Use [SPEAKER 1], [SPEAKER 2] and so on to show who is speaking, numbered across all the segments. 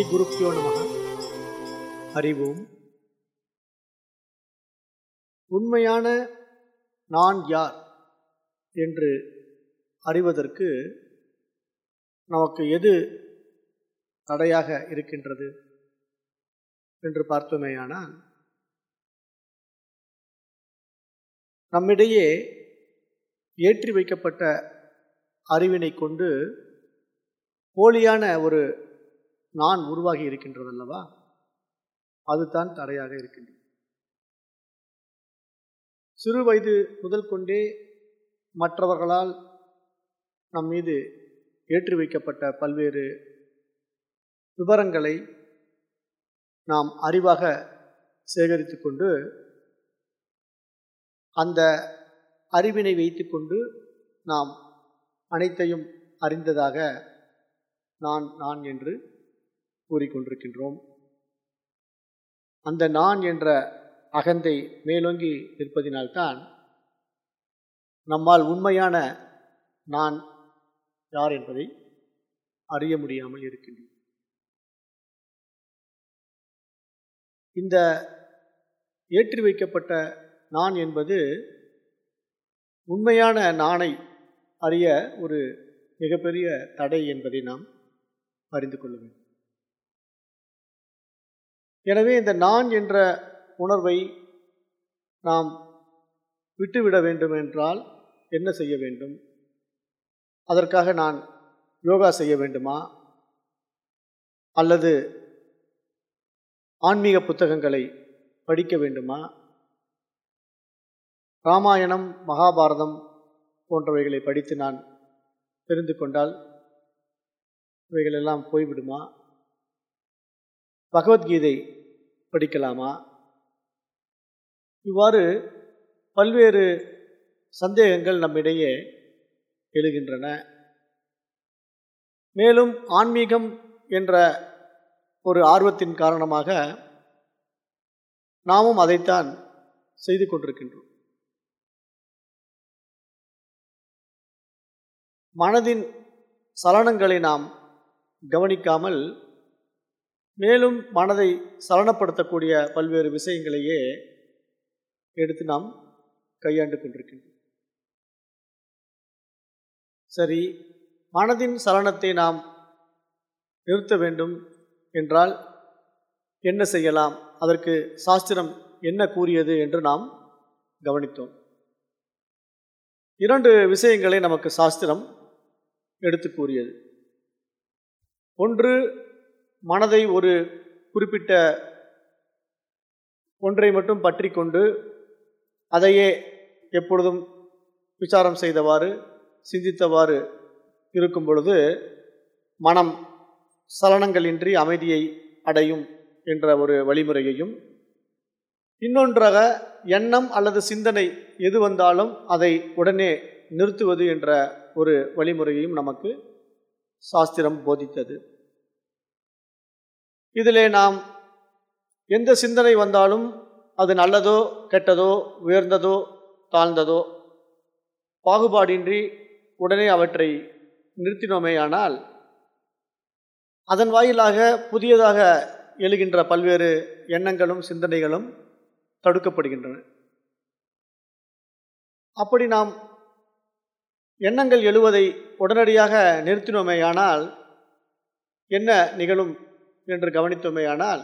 [SPEAKER 1] ஸ்ரீ குருப்பியோ நமக. அறிவோம் உண்மையான நான் யார் என்று அறிவதற்கு நமக்கு எது தடையாக இருக்கின்றது என்று பார்த்தோமேயானால் நம்மிடையே ஏற்றி வைக்கப்பட்ட அறிவினை கொண்டு போலியான ஒரு நான் உருவாகி இருக்கின்றது அல்லவா அதுதான் தடையாக இருக்கின்றது. சிறு வயது முதல் கொண்டே மற்றவர்களால் நம் மீது ஏற்றி வைக்கப்பட்ட பல்வேறு விவரங்களை நாம் அறிவாக சேகரித்து கொண்டு அந்த அறிவினை வைத்துக்கொண்டு நாம் அனைத்தையும் அறிந்ததாக நான் நான் என்று கூறிக்கொண்டிருக்கின்றோம். அந்த நான் என்ற அகந்தை மேலோங்கி நிற்பதினால்தான் நம்மால் உண்மையான நான் யார் என்பதை அறிய முடியாமல் இருக்கின்றோம் இந்த ஏற்றி வைக்கப்பட்ட நான் என்பது உண்மையான நானை அறிய ஒரு மிகப்பெரிய தடை என்பதை நாம் அறிந்து கொள்ள வேண்டும். எனவே இந்த நான் என்ற உணர்வை நாம் விட்டுவிட வேண்டும் என்றால் என்ன செய்ய வேண்டும்? அதற்காக நான் யோகா செய்ய வேண்டுமா? அல்லது ஆன்மீக புத்தகங்களை படிக்க வேண்டுமா? ராமாயணம் மகாபாரதம் போன்றவைகளை படித்து நான் தெரிந்து கொண்டால் இவைகளெல்லாம் போய்விடுமா? பகவத்கீதை படிக்கலாமா? இவ்வாறு பல்வேறு சந்தேகங்கள் நம்மிடையே எழுகின்றன. மேலும் ஆன்மீகம் என்ற ஒரு ஆர்வத்தின் காரணமாக நாமும் அதைத்தான் செய்து கொண்டிருக்கின்றோம். மனதின் சலனங்களை நாம் கவனிக்காமல் மேலும் மனதை சலனப்படுத்தக்கூடிய பல்வேறு விஷயங்களையே எடுத்து நாம் கையாண்டு கொண்டிருக்கின்றோம். சரி மனதின் சலனத்தை நாம் நிறுத்த வேண்டும் என்றால் என்ன செய்யலாம்? அதற்கு சாஸ்திரம் என்ன கூறியது என்று நாம் கவனித்தோம். இரண்டு விஷயங்களை நமக்கு சாஸ்திரம் எடுத்து கூறியது. ஒன்று மனதை ஒரு குறிப்பிட்ட ஒன்றை மட்டும் பற்றி கொண்டு அதையே எப்பொழுதும் விசாரம் செய்தவாறு சிந்தித்தவாறு இருக்கும் பொழுது மனம் சலனங்களின்றி அமைதியை அடையும் என்ற ஒரு வழிமுறையையும் இன்னொன்றாக எண்ணம் அல்லது சிந்தனை எது வந்தாலும் அதை உடனே நிறுத்துவது என்ற ஒரு வழிமுறையையும் நமக்கு சாஸ்திரம் போதித்தது. இதிலே நாம் எந்த சிந்தனை வந்தாலும் அது நல்லதோ கெட்டதோ உயர்ந்ததோ தாழ்ந்ததோ பாகுபாடின்றி உடனே அவற்றை நிறுத்தினோமேயானால் அதன் வாயிலாக புதியதாக எழுகின்ற பல்வேறு எண்ணங்களும் சிந்தனைகளும் தடுக்கப்படுகின்றன. அப்படி நாம் எண்ணங்கள் எழுவதை உடனடியாக நிறுத்தினோமேயானால் என்ன நிகழும்? என்று கவனித்தோமேயானால்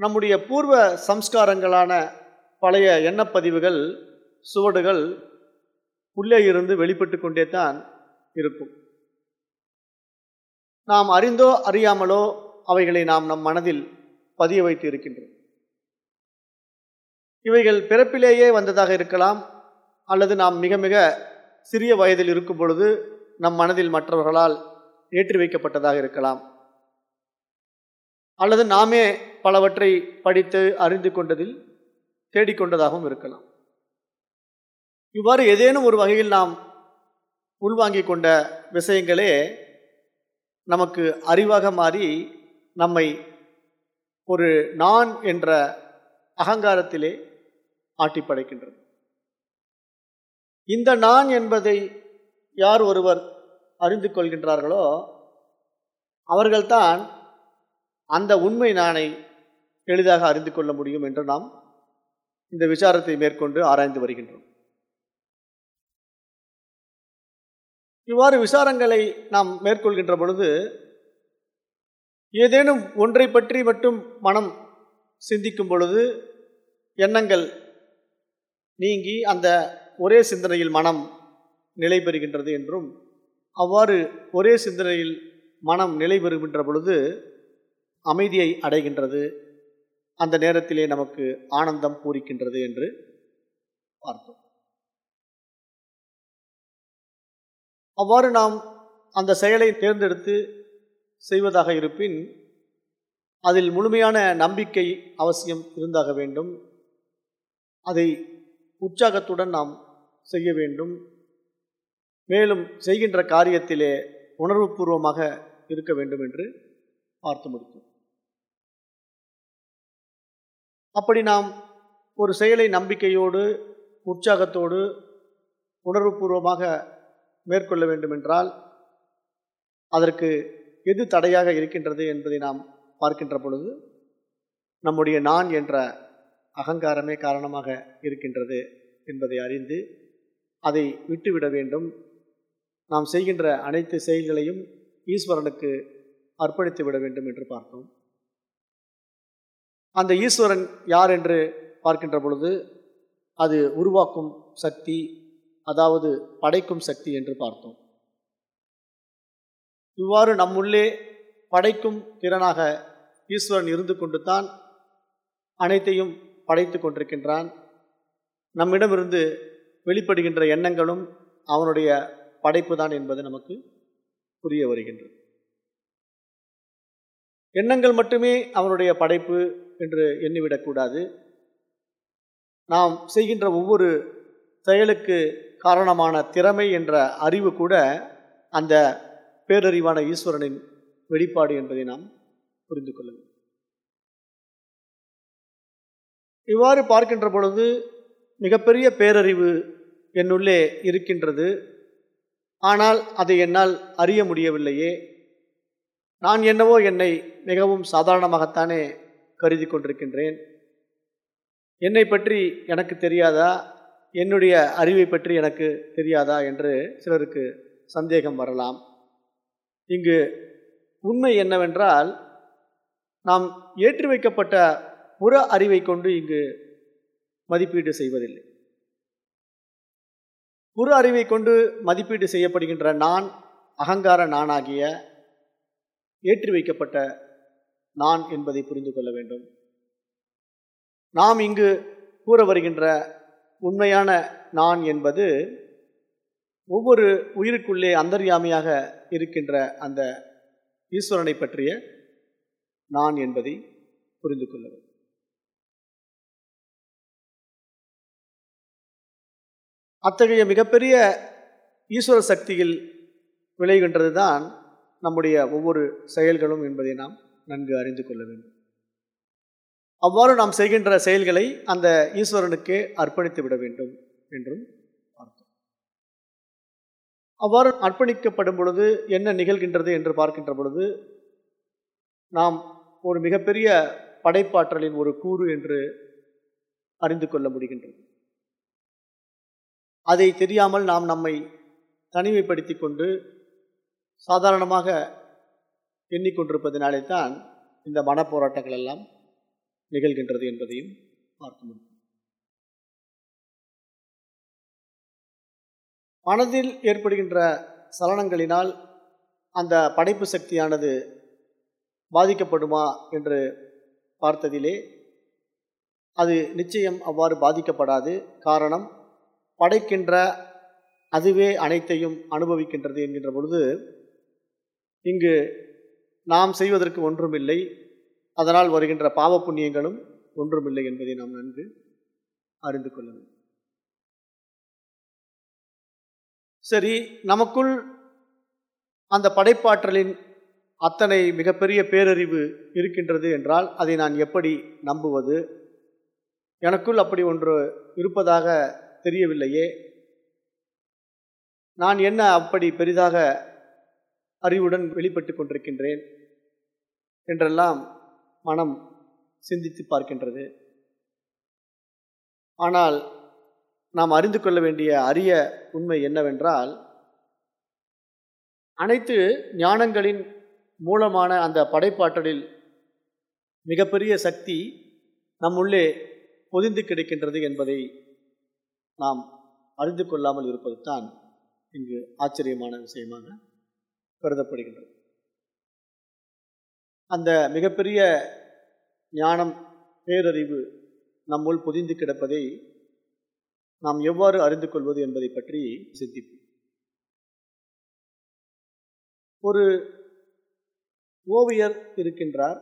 [SPEAKER 1] நம்முடைய பூர்வ சம்ஸ்காரங்களான பழைய எண்ணப்பதிவுகள் சுவடுகள் உள்ளே இருந்து வெளிப்பட்டு கொண்டே தான் இருக்கும். நாம் அறிந்தோ அறியாமலோ அவைகளை நாம் நம் மனதில் பதிய வைத்து இருக்கின்றோம். இவைகள் பிறப்பிலேயே வந்ததாக இருக்கலாம் அல்லது நாம் மிக மிக சிறிய வயதில் இருக்கும் பொழுது நம் மனதில் மற்றவர்களால் ஏற்றி வைக்கப்பட்டதாக இருக்கலாம். அல்லது நாமே பலவற்றை படித்து அறிந்து கொண்டதில் தேடிக்கொண்டதாகவும் இருக்கலாம். இவ்வாறு ஏதேனும் ஒரு வகையில் நாம் உள்வாங்கி கொண்ட விஷயங்களே நமக்கு அறிவாக மாறி நம்மை ஒரு நான் என்ற அகங்காரத்திலே ஆட்டிப்படைக்கின்றது. இந்த நான் என்பதை யார் ஒருவர் அறிந்து கொள்கின்றார்களோ அவர்கள்தான் அந்த உண்மை நானை எளிதாக அறிந்து கொள்ள முடியும் என்று நாம் இந்த விசாரத்தை மேற்கொண்டு ஆராய்ந்து வருகின்றோம். இவ்வாறு விசாரங்களை நாம் மேற்கொள்கின்ற பொழுது ஏதேனும் ஒன்றை பற்றி மட்டும் மனம் சிந்திக்கும் பொழுது எண்ணங்கள் நீங்கி அந்த ஒரே சிந்தனையில் மனம் நிலை பெறுகின்றது என்றும் அவ்வாறு ஒரே சிந்தனையில் மனம் நிலை பெறுகின்ற பொழுது அமைதியை அடைகின்றது. அந்த நேரத்திலே நமக்கு ஆனந்தம் பூரிக்கின்றது என்று பார்த்தோம். அவ்வாறு நாம் அந்த செயலை தேர்ந்தெடுத்து செய்வதாக இருப்பின் அதில் முழுமையான நம்பிக்கை அவசியம் இருந்தாக வேண்டும். அதை உற்சாகத்துடன் நாம் செய்ய வேண்டும். மேலும் செய்கின்ற காரியத்திலே உணர்வுபூர்வமாக இருக்க வேண்டும் என்று பார்த்து முடித்தோம். அப்படி நாம் ஒரு செயலை நம்பிக்கையோடு உற்சாகத்தோடு உணர்வுபூர்வமாக மேற்கொள்ள வேண்டுமென்றால் அதற்கு எது தடையாக இருக்கின்றது என்பதை நாம் பார்க்கின்ற பொழுது நம்முடைய நான் என்ற அகங்காரமே காரணமாக இருக்கின்றது என்பதை அறிந்து அதை விட்டுவிட வேண்டும். நாம் செய்கின்ற அனைத்து செயல்களையும் ஈஸ்வரனுக்கு அர்ப்பணித்து விட வேண்டும் என்று பார்த்தோம். அந்த ஈஸ்வரன் யார் என்று பார்க்கின்ற பொழுது அது உருவாக்கும் சக்தி அதாவது படைக்கும் சக்தி என்று பார்த்தோம். இவ்வாறு நம்முள்ளே படைக்கும் திறனாக ஈஸ்வரன் இருந்து கொண்டு தான் அனைத்தையும் படைத்து கொண்டிருக்கின்றான். நம்மிடமிருந்து வெளிப்படுகின்ற எண்ணங்களும் அவனுடைய படைப்பு தான் என்பது நமக்கு புரிய வருகின்றது. எண்ணங்கள் மட்டுமே அவனுடைய படைப்பு என்று எண்ணிவிடக்கூடாது. நாம் செய்கின்ற ஒவ்வொரு செயலுக்கு காரணமான திறமை என்ற அறிவு கூட அந்த பேரறிவான ஈஸ்வரனின் வெளிப்பாடு என்பதை நாம் புரிந்து கொள்ள வேண்டும். இவ்வாறு பார்க்கின்ற பொழுது மிகப்பெரிய பேரறிவு என்னுள்ளே இருக்கின்றது. ஆனால் அதை என்னால் அறிய முடியவில்லையே. நான் என்னவோ என்னை மிகவும் சாதாரணமாகத்தானே கருதி கொண்டிருக்கின்றேன். என்னை பற்றி எனக்கு தெரியாதா? என்னுடைய அறிவை பற்றி எனக்கு தெரியாதா? என்று சிலருக்கு சந்தேகம் வரலாம். இங்கு உண்மை என்னவென்றால் நாம் ஏற்றி வைக்கப்பட்ட புற அறிவை கொண்டு இங்கு மதிப்பீடு செய்வதில்லை. புற அறிவை கொண்டு மதிப்பீடு செய்யப்படுகின்ற நான் அகங்கார நானாகிய ஏற்றி வைக்கப்பட்ட நான் என்பதை புரிந்து கொள்ள வேண்டும். நாம் இங்கு கூற வருகின்ற உண்மையான நான் என்பது ஒவ்வொரு உயிருக்குள்ளே அந்தர்யாமியாக இருக்கின்ற அந்த ஈஸ்வரனை பற்றிய நான் என்பதை புரிந்து கொள்ள வேண்டும். அத்தகைய மிகப்பெரிய ஈஸ்வர சக்தியில் விளைகின்றது தான் நம்முடைய ஒவ்வொரு செயல்களும் என்பதை நாம் நன்கு அறிந்து கொள்ள வேண்டும். அவ்வாறு நாம் செய்கின்ற செயல்களை அந்த ஈஸ்வரனுக்கே அர்ப்பணித்து விட வேண்டும் என்றும் பார்த்தோம். அவ்வாறு அர்ப்பணிக்கப்படும் பொழுது என்ன நிகழ்கின்றது என்று பார்க்கின்ற பொழுது நாம் ஒரு மிகப்பெரிய படைப்பாற்றலின் ஒரு கூறு என்று அறிந்து கொள்ள முடிகின்றது. அதை தெரியாமல் நாம் நம்மை தனிமைப்படுத்தி கொண்டு சாதாரணமாக எண்ணிக்கொண்டிருப்பதினாலே தான் இந்த மனப்போராட்டங்கள் எல்லாம் நிகழ்கின்றது என்பதையும் பார்க்க முடியும். மனதில் ஏற்படுகின்ற சலனங்களினால் அந்த படைப்பு சக்தியானது பாதிக்கப்படுமா என்று பார்த்ததிலே அது நிச்சயம் அவ்வாறு பாதிக்கப்படாது. காரணம் படைக்கின்ற அதுவே அனைத்தையும் அனுபவிக்கின்றது என்கின்ற பொழுது இங்கு நாம் செய்வதற்கு ஒன்றுமில்லை. அதனால் வருகின்ற பாவ புண்ணியங்களும் ஒன்றுமில்லை என்பதை நாம் நன்கு அறிந்து கொள்ள வேண்டும். சரி நமக்குள் அந்த படைப்பாற்றலின் அத்தனை மிகப்பெரிய பேரறிவு இருக்கின்றது என்றால் அதை நான் எப்படி நம்புவது? எனக்குள் அப்படி ஒன்று இருப்பதாக தெரியவில்லையே. நான் என்ன அப்படி பெரிதாக அறிவுடன் வெளிப்பட்டு கொண்டிருக்கின்றேன் என்றெல்லாம் மனம் சிந்தித்து பார்க்கின்றது. ஆனால் நாம் அறிந்து கொள்ள வேண்டிய அரிய உண்மை என்னவென்றால் அனைத்து ஞானங்களின் மூலமான அந்த படைப்பாற்றலில் மிகப்பெரிய சக்தி நம்முள்ளே பொதிந்து கிடைக்கின்றது என்பதை நாம் அறிந்து கொள்ளாமல் இருப்பது தான் இங்கு ஆச்சரியமான விஷயமாக கருதப்படுகின்றது. அந்த மிகப்பெரிய ஞானம் பேரறிவு நம்முள் புதிந்து கிடப்பதை நாம் எவ்வாறு அறிந்து கொள்வது என்பதை பற்றி சிந்திப்போம். ஒரு ஓவியர் இருக்கின்றார்.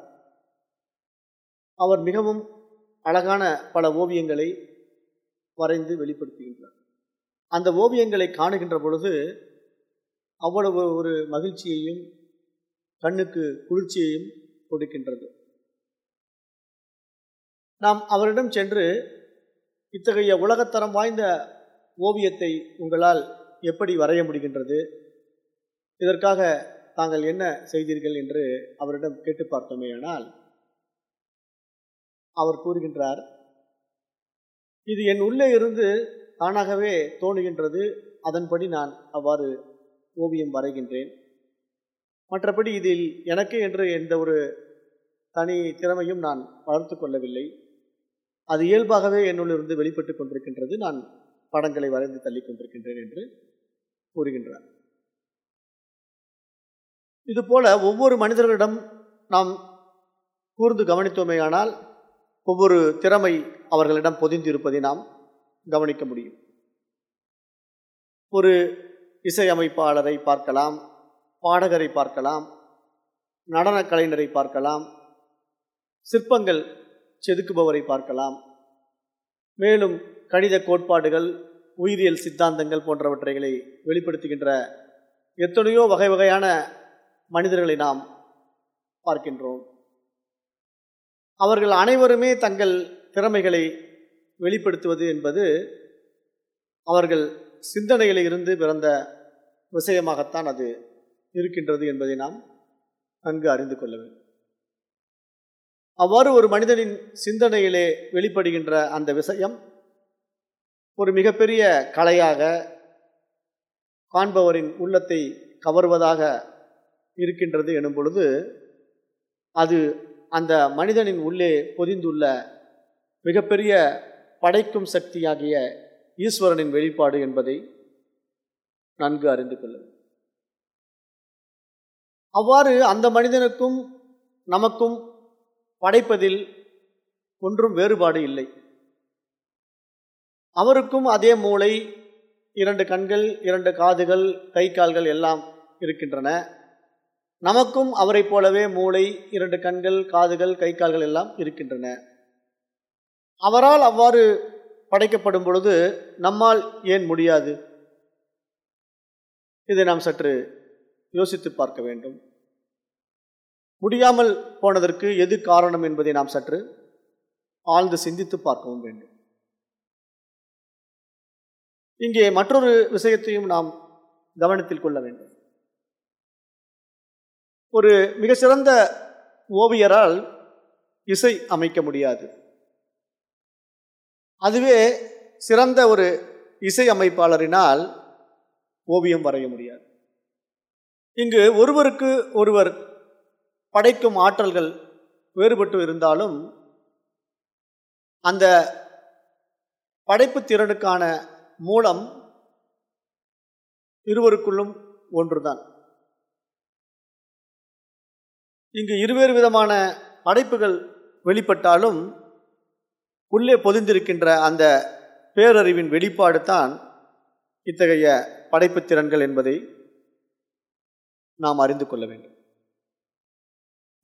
[SPEAKER 1] அவர் மிகவும் அழகான பல ஓவியங்களை வரைந்து வெளிப்படுத்துகின்றார். அந்த ஓவியங்களை காணுகின்ற பொழுது அவ்வளவு ஒரு மகிழ்ச்சியையும் கண்ணுக்கு குளிர்ச்சியையும் கொடுக்கின்றது. நாம் அவரிடம் சென்று இத்தகைய உலகத்தரம் வாய்ந்த ஓவியத்தை உங்களால் எப்படி வரைய முடிகின்றது? இதற்காக தாங்கள் என்ன செய்தீர்கள் என்று அவரிடம் கேட்டு பார்த்தோமேயானால் அவர் கூறுகின்றார் இது என் உள்ளே இருந்து தானாகவே தோணுகின்றது. அதன்படி நான் அவ்வாறு ஓவியம் வரைகின்றேன். மற்றபடி இதில் எனக்கு என்று எந்த ஒரு தனி திறமையும் நான் வளர்த்து கொள்ளவில்லை. அது இயல்பாகவே என்னுள்ளிருந்து வெளிப்பட்டு கொண்டிருக்கின்றது. நான் படங்களை வரைந்து தள்ளி கொண்டிருக்கின்றேன் என்று கூறுகின்றார். இதுபோல ஒவ்வொரு மனிதர்களிடம் நாம் கூர்ந்து கவனித்தோமேயானால் ஒவ்வொரு திறமை அவர்களிடம் பொதிந்து இருப்பதை நாம் கவனிக்க முடியும். ஒரு இசையமைப்பாளரை பார்க்கலாம் பாடகரை பார்க்கலாம் நடன கலைஞரை பார்க்கலாம் சிற்பங்கள் செதுக்குபவரை பார்க்கலாம். மேலும் கணித கோட்பாடுகள் உயிரியல் சித்தாந்தங்கள் போன்றவற்றைகளை வெளிப்படுத்துகின்ற எத்தனையோ வகை வகையான மனிதர்களை நாம் பார்க்கின்றோம். அவர்கள் அனைவருமே தங்கள் திறமைகளை வெளிப்படுத்துவது என்பது அவர்கள் சிந்தனைகளில் இருந்து பிறந்த விஷயமாகத்தான் அது இருக்கின்றது என்பதை நாம் நன்கு அறிந்து கொள்ள வேண்டும். அவ்வாறு ஒரு மனிதனின் சிந்தனையிலே வெளிப்படுகின்ற அந்த விஷயம் ஒரு மிகப்பெரிய கலையாக காண்பவரின் உள்ளத்தை கவர்வதாக இருக்கின்றது எனும் பொழுது அது அந்த மனிதனின் உள்ளே பொதிந்துள்ள மிகப்பெரிய படைக்கும் சக்தியாகிய ஈஸ்வரனின் வெளிப்பாடு என்பதை நன்கு அறிந்து கொள்ள அவ்வாறு அந்த மனிதனுக்கும் நமக்கும் படைப்பதில் ஒன்றும் வேறுபாடு இல்லை. அவருக்கும் அதே மூளை இரண்டு கண்கள் இரண்டு காதுகள் கை கால்கள் எல்லாம் இருக்கின்றன. நமக்கும் அவரைப் போலவே மூளை இரண்டு கண்கள் காதுகள் கை கால்கள் எல்லாம் இருக்கின்றன. அவரால் அவ்வாறு படைக்கப்படும் பொழுது நம்மால் ஏன் முடியாது? இதை நாம் சற்று யோசித்து பார்க்க வேண்டும். முடியாமல் போனதற்கு எது காரணம் என்பதை நாம் சற்று ஆழ்ந்து சிந்தித்து பார்க்கவும் வேண்டும். இங்கே மற்றொரு விஷயத்தையும் நாம் கவனத்தில் கொள்ள வேண்டும். ஒரு மிக சிறந்த ஓவியரால் இசை அமைக்க முடியாது. அதுவே சிறந்த ஒரு இசை அமைப்பாளரினால் ஓவியம் வரைய முடியாது. இங்கு ஒருவருக்கு ஒருவர் படைக்கும் ஆற்றல்கள் வேறுபட்டு இருந்தாலும் அந்த படைப்பு திறனுக்கான மூலம் இருவருக்குள்ளும் ஒன்றுதான். இங்கு இருவேறு விதமான படைப்புகள் வெளிப்பட்டாலும் உள்ளே பொதிந்திருக்கின்ற அந்த பேரறிவின் வெளிப்பாடு தான் இத்தகைய படைப்பு திறன்கள் என்பதை நாம் அறிந்து கொள்ள வேண்டும்.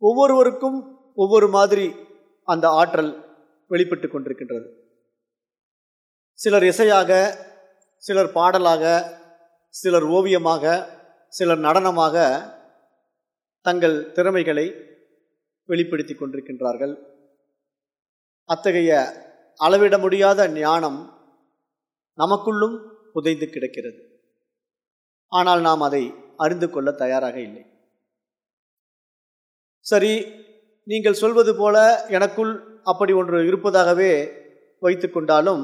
[SPEAKER 1] ஒவ்வொருவருக்கும் ஒவ்வொரு மாதிரி அந்த ஆற்றல் வெளிப்பட்டு கொண்டிருக்கின்றது. சிலர் இசையாக சிலர் பாடலாக சிலர் ஓவியமாக சிலர் நடனமாக தங்கள் திறமைகளை வெளிப்படுத்தி கொண்டிருக்கின்றார்கள். அத்தகைய அளவிட முடியாத ஞானம் நமக்குள்ளும் புதைந்து கிடக்கிறது. ஆனால் நாம் அதை அறிந்து கொள்ள தயாராக இல்லை. சரி நீங்கள் சொல்வது போல எனக்குள் அப்படி ஒன்று இருப்பதாகவே வைத்து கொண்டாலும்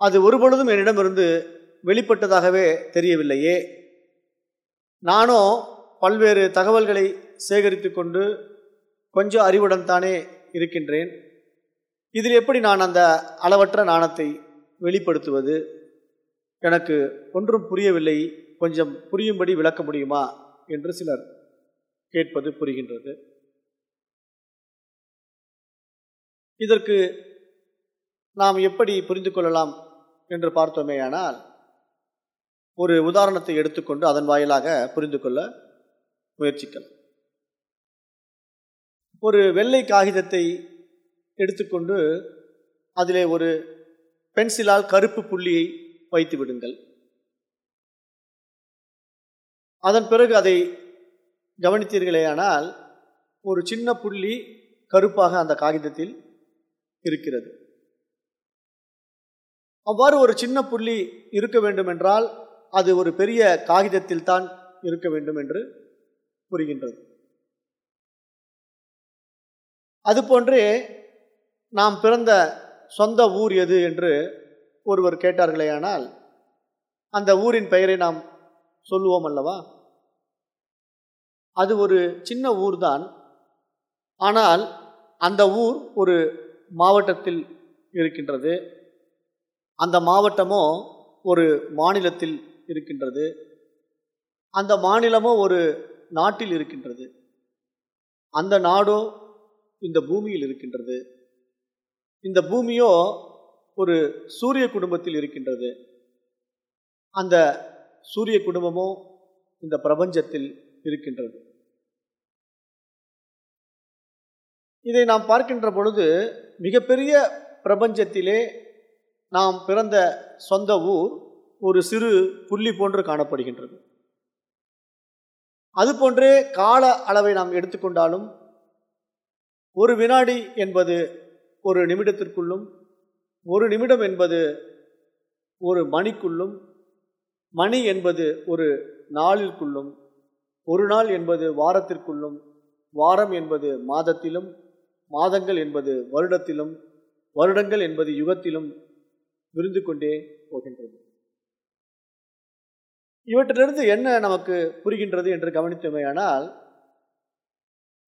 [SPEAKER 1] அது ஒருபொழுதும் என்னிடமிருந்து வெளிப்பட்டதாகவே தெரியவில்லையே. நானும் பல்வேறு தகவல்களை சேகரித்து கொண்டு கொஞ்சம் அறிவுடன் தானே இருக்கின்றேன். இதில் எப்படி நான் அந்த அளவற்ற நாணத்தை வெளிப்படுத்துவது? எனக்கு ஒன்றும் புரியவில்லை. கொஞ்சம் புரியும்படி விளக்க முடியுமா? என்று சிலர் கேட்பது புரிகின்றது. இதற்கு நாம் எப்படி புரிந்து கொள்ளலாம் என்று பார்த்தோமேயானால் ஒரு உதாரணத்தை எடுத்துக்கொண்டு அதன் வாயிலாக புரிந்து கொள்ள முயற்சிக்கலாம். ஒரு வெள்ளை காகிதத்தை எடுத்துக்கொண்டு அதிலே ஒரு பென்சிலால் கருப்பு புள்ளியை வைத்து விடுங்கள். அதன் பிறகு அதை கவனித்தீர்களேயானால் ஒரு சின்ன புள்ளி கருப்பாக அந்த காகிதத்தில் இருக்கிறது. அவ்வாறு ஒரு சின்ன புள்ளி இருக்க வேண்டும் என்றால் அது ஒரு பெரிய காகிதத்தில் தான் இருக்க வேண்டும் என்று புரிகின்றது. அதுபோன்று நாம் பிறந்த சொந்த ஊர் எது என்று ஒருவர் கேட்டார்களேயானால் அந்த ஊரின் பெயரை நாம் சொல்லுவோம் அல்லவா? அது ஒரு சின்ன ஊர்தான். ஆனால் அந்த ஊர் ஒரு மாவட்டத்தில் இருக்கின்றது. அந்த மாவட்டமோ ஒரு மாநிலத்தில் இருக்கின்றது. அந்த மாநிலமோ ஒரு நாட்டில் இருக்கின்றது. அந்த நாடோ இந்த பூமியில் இருக்கின்றது. இந்த பூமியோ ஒரு சூரிய குடும்பத்தில் இருக்கின்றது. அந்த சூரிய குடும்பமோ இந்த பிரபஞ்சத்தில் இருக்கின்றது. இதை நாம் பார்க்கின்ற பொழுது மிகப்பெரிய பிரபஞ்சத்திலே நாம் பிறந்த சொந்த ஊர் ஒரு சிறு புள்ளி போன்று காணப்படுகின்றது. அதுபோன்று கால அளவை நாம் எடுத்துக்கொண்டாலும் ஒரு வினாடி என்பது ஒரு நிமிடத்திற்குள்ளும் ஒரு நிமிடம் என்பது ஒரு மணிக்குள்ளும் மணி என்பது ஒரு நாளிற்குள்ளும் ஒரு நாள் என்பது வாரத்திற்குள்ளும் வாரம் என்பது மாதத்திலும் மாதங்கள் என்பது வருடத்திலும் வருடங்கள் என்பது யுகத்திலும் விருந்து கொண்டே போகின்றது. இவற்றிலிருந்து என்ன நமக்கு புரிகின்றது என்று கவனித்தமையானால்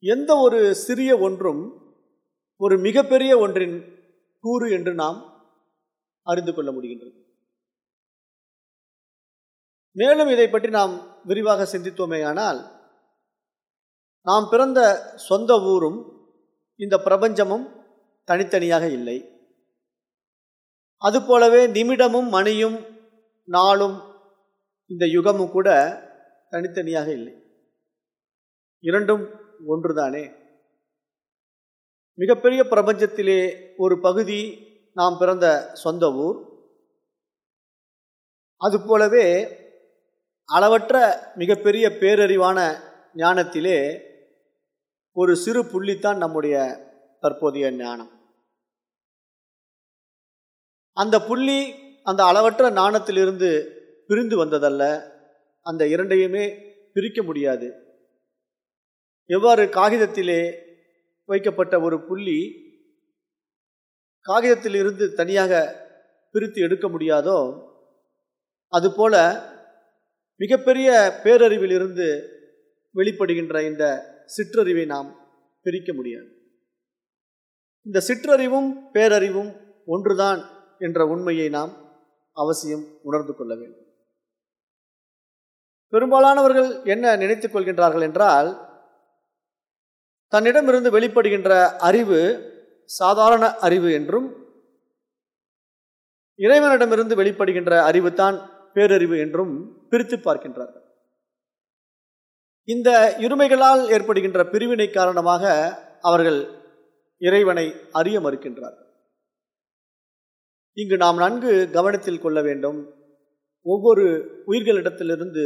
[SPEAKER 1] எந்த ஒரு சிறிய ஒன்றும் ஒரு மிகப்பெரிய ஒன்றின் கூறு என்று நாம் அறிந்து கொள்ள முடிகின்றது. மேலும் இதை பற்றி நாம் விரிவாக சிந்தித்தோமேயானால் நாம் பிறந்த சொந்த ஊரும் இந்த பிரபஞ்சமும் தனித்தனியாக இல்லை. அதுபோலவே நிமிடமும் மணியும் நாளும் இந்த யுகமும் கூட தனித்தனியாக இல்லை. இரண்டும் ஒன்றுதானே? மிகப்பெரிய பிரபஞ்சத்திலே ஒரு பகுதி நாம் பிறந்த சொந்த ஊர். அதுபோலவே அளவற்ற மிகப்பெரிய பேரறிவான ஞானத்திலே ஒரு சிறு புள்ளித்தான் நம்முடைய தற்போதைய ஞானம். அந்த புள்ளி அந்த அளவற்ற ஞானத்திலிருந்து பிரிந்து வந்ததல்ல. அந்த இரண்டையுமே பிரிக்க முடியாது. எவ்வாறு காகிதத்திலே வைக்கப்பட்ட ஒரு புள்ளி காகிதத்தில் இருந்து தனியாக பிரித்து எடுக்க முடியாதோ அதுபோல மிகப்பெரிய பேரறிவிலிருந்து வெளிப்படுகின்ற இந்த சிற்றறிவை நாம் பிரிக்க முடியாது. இந்த சிற்றறிவும் பேரறிவும் ஒன்றுதான் என்ற உண்மையை நாம் அவசியம் உணர்ந்து கொள்ள வேண்டும். பெரும்பாலானவர்கள் என்ன நினைத்துக் கொள்கின்றார்கள் என்றால் தன்னிடமிருந்து வெளிப்படுகின்ற அறிவு சாதாரண அறிவு என்றும் இறைவனிடமிருந்து வெளிப்படுகின்ற அறிவு தான் பேரறிவு என்றும் பிரித்து பார்க்கின்றார்கள். இந்த இருமைகளால் ஏற்படுகின்ற பிரிவினை காரணமாக அவர்கள் இறைவனை அறிய மறுக்கின்றார்கள். இங்கு நாம் நன்கு கவனத்தில் கொள்ள வேண்டும். ஒவ்வொரு உயிர்களிடத்திலிருந்து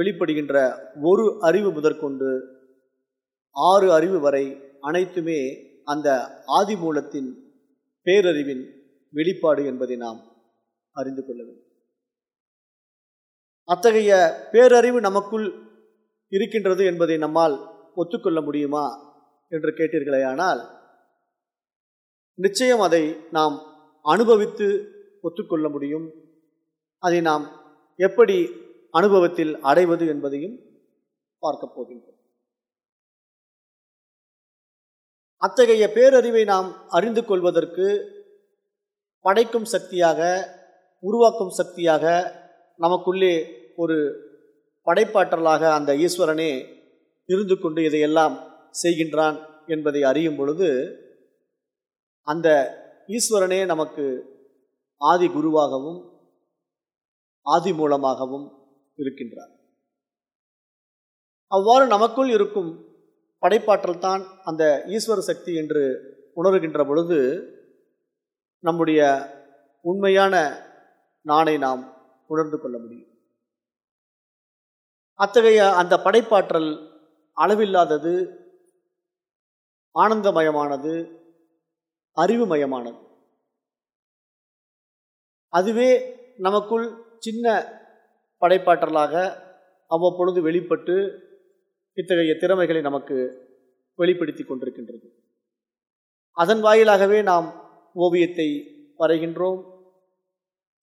[SPEAKER 1] வெளிப்படுகின்ற ஒரு அறிவு முதற்கொண்டு ஆறு அறிவு வரை அனைத்துமே அந்த ஆதி மூலத்தின் பேரறிவின் வெளிப்பாடு என்பதை நாம் அறிந்து கொள்ள வேண்டும். அத்தகைய பேரறிவு நமக்குள் இருக்கின்றது என்பதை நம்மால் ஒத்துக்கொள்ள முடியுமா என்று கேட்டீர்களே ஆனால் நிச்சயம் அதை நாம் அனுபவித்து ஒத்துக்கொள்ள முடியும். அதை நாம் எப்படி அனுபவத்தில் அடைவது என்பதையும் பார்க்கப் போகின்றோம். அத்தகைய பேரறிவை நாம் அறிந்து கொள்வதற்கு படைக்கும் சக்தியாக உருவாக்கும் சக்தியாக நமக்குள்ளே ஒரு படைப்பாற்றலாக அந்த ஈஸ்வரனே இருந்து கொண்டு இதையெல்லாம் செய்கின்றான் என்பதை அறியும் பொழுது அந்த ஈஸ்வரனே நமக்கு ஆதி குருவாகவும் ஆதி மூலமாகவும் இருக்கின்றார். அவ்வாறு நமக்குள் இருக்கும் படைப்பாற்றல் தான் அந்த ஈஸ்வர சக்தி என்று உணர்கின்ற பொழுது நம்முடைய உண்மையான நாணை நாம் உணர்ந்து கொள்ள முடியும். அத்தகைய அந்த படைப்பாற்றல் அளவில்லாதது ஆனந்தமயமானது அறிவுமயமானது. அதுவே நமக்குள் சின்ன படைப்பாற்றலாக அவ்வப்பொழுது வெளிப்பட்டு இத்தகைய திறமைகளை நமக்கு வெளிப்படுத்தி கொண்டிருக்கின்றது. அதன் வாயிலாகவே நாம் ஓவியத்தை வரைகின்றோம்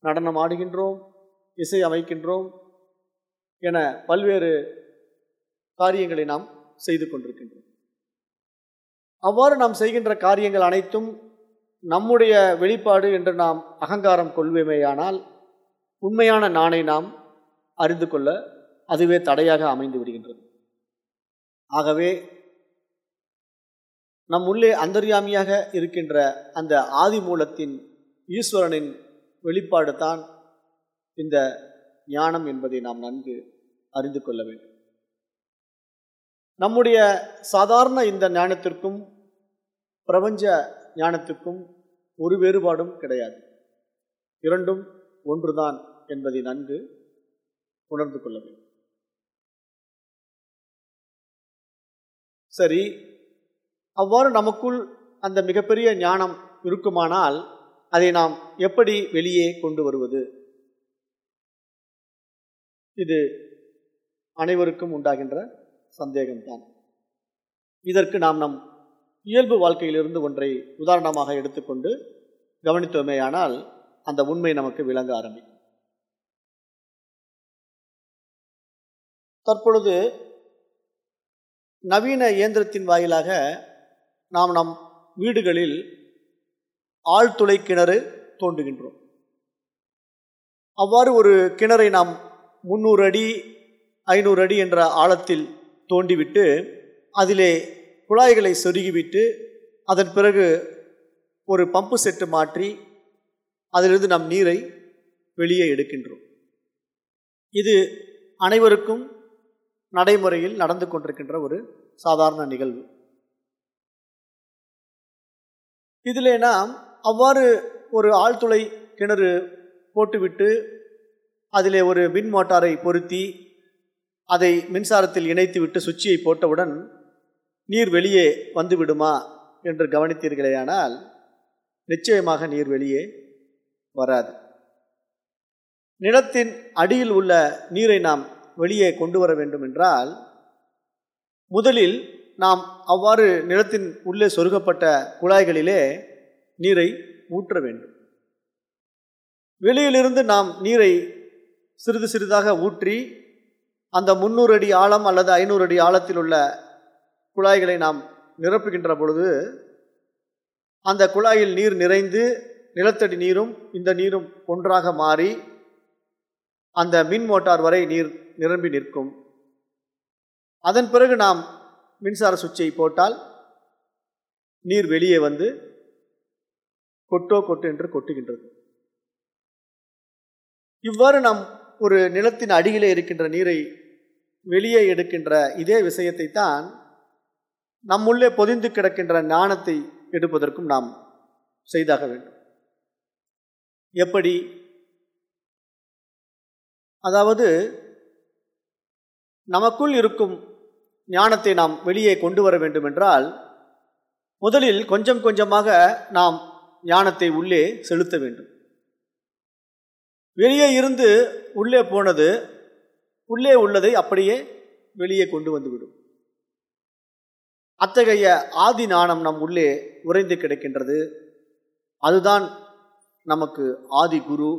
[SPEAKER 1] நடனம் ஆடுகின்றோம் இசை அமைக்கின்றோம் என பல்வேறு காரியங்களை நாம் செய்து கொண்டிருக்கின்றோம். அவ்வாறு நாம் செய்கின்ற காரியங்கள் அனைத்தும் நம்முடைய வெளிப்பாடு என்று நாம் அகங்காரம் கொள்வேமேயானால் உண்மையான நாணை நாம் அறிந்து கொள்ள அதுவே தடையாக அமைந்து விடுகின்றது. ஆகவே நம் உள்ளே அந்தர்யாமியாக இருக்கின்ற அந்த ஆதி மூலத்தின் ஈஸ்வரனின் வெளிப்பாடு தான் இந்த ஞானம் என்பதை நாம் நன்கு அறிந்து கொள்ள வேண்டும். நம்முடைய சாதாரண இந்த ஞானத்திற்கும் பிரபஞ்ச ஞானத்திற்கும் ஒரு வேறுபாடும் கிடையாது. இரண்டும் ஒன்றுதான் என்பதை நன்கு உணர்ந்து கொள்ள வேண்டும். சரி அவ்வாறு நமக்குள் அந்த மிகப்பெரிய ஞானம் இருக்குமானால் அதை நாம் எப்படி வெளியே கொண்டு வருவது? இது அனைவருக்கும் உண்டாகின்ற சந்தேகம்தான். இதற்கு நாம் நம் இயல்பு வாழ்க்கையிலிருந்து ஒன்றை உதாரணமாக எடுத்துக்கொண்டு கவனித்தோமேயானால் அந்த உண்மை நமக்கு விளங்க ஆரம்பிக்கும். தற்பொழுது நவீன இயந்திரத்தின் வாயிலாக நாம் நம் வீடுகளில் ஆழ்துளை கிணறு தோண்டுகின்றோம். அவ்வாறு ஒரு கிணறை நாம் முந்நூறு அடி ஐநூறு அடி என்ற ஆழத்தில் தோண்டிவிட்டு அதிலே குழாய்களை சொருகிவிட்டு அதன் பிறகு ஒரு பம்பு செட்டு மாற்றி அதிலிருந்து நம் நீரை வெளியே எடுக்கின்றோம். இது அனைவருக்கும் நடைமுறையில் நடந்து கொண்டிருக்கின்ற ஒரு சாதாரண நிகழ்வு. இதிலே நாம் அவ்வாறு ஒரு ஆழ்துளை கிணறு போட்டுவிட்டு அதிலே ஒரு மின் மோட்டாரை பொருத்தி அதை மின்சாரத்தில் இணைத்துவிட்டு சுவிட்சியை போட்டவுடன் நீர் வெளியே வந்துவிடுமா என்று கவனித்தீர்களேயானால் நிச்சயமாக நீர் வெளியே வராது. நிலத்தின் அடியில் உள்ள நீரை நாம் வெளியே கொண்டு வர வேண்டும் என்றால் முதலில் நாம் அவ்வாறு நிலத்தின் உள்ளே சொருகப்பட்ட குழாய்களிலே நீரை ஊற்ற வேண்டும். வெளியிலிருந்து நாம் நீரை சிறிது சிறிதாக ஊற்றி அந்த முந்நூறு அடி ஆழம் அல்லது ஐநூறு அடி ஆழத்தில் உள்ள குழாய்களை நாம் நிரப்புகின்ற பொழுது அந்த குழாயில் நீர் நிறைந்து நிலத்தடி நீரும் இந்த நீரும் ஒன்றாக மாறி அந்த மின் மோட்டார் வரை நீர் நிரம்பி நிற்கும். அதன் பிறகு நாம் மின்சார சுவிட்சை போட்டால் நீர் வெளியே வந்து கொட்டோ கொட்டு என்று கொட்டுகின்றது. இவ்வாறு நாம் ஒரு நிலத்தின் அடியிலே இருக்கின்ற நீரை வெளியே எடுக்கின்ற இதே விஷயத்தை தான் நம்முள்ளே பொதிந்து கிடக்கின்ற ஞானத்தை எடுப்பதற்கும் நாம் செய்தாக வேண்டும். எப்படி? அதாவது நமக்குள் இருக்கும் ஞானத்தை நாம் வெளியே கொண்டு வர வேண்டும் என்றால் முதலில் கொஞ்சம் கொஞ்சமாக நாம் ஞானத்தை உள்ளே செலுத்த வேண்டும். வெளியே இருந்து உள்ளே போனது உள்ளே உள்ளதை அப்படியே வெளியே கொண்டு வந்துவிடும். அத்தகைய ஆதி ஞானம் நம் உள்ளே உறைந்து கிடக்கின்றது. அதுதான் நமக்கு ஆதி குரு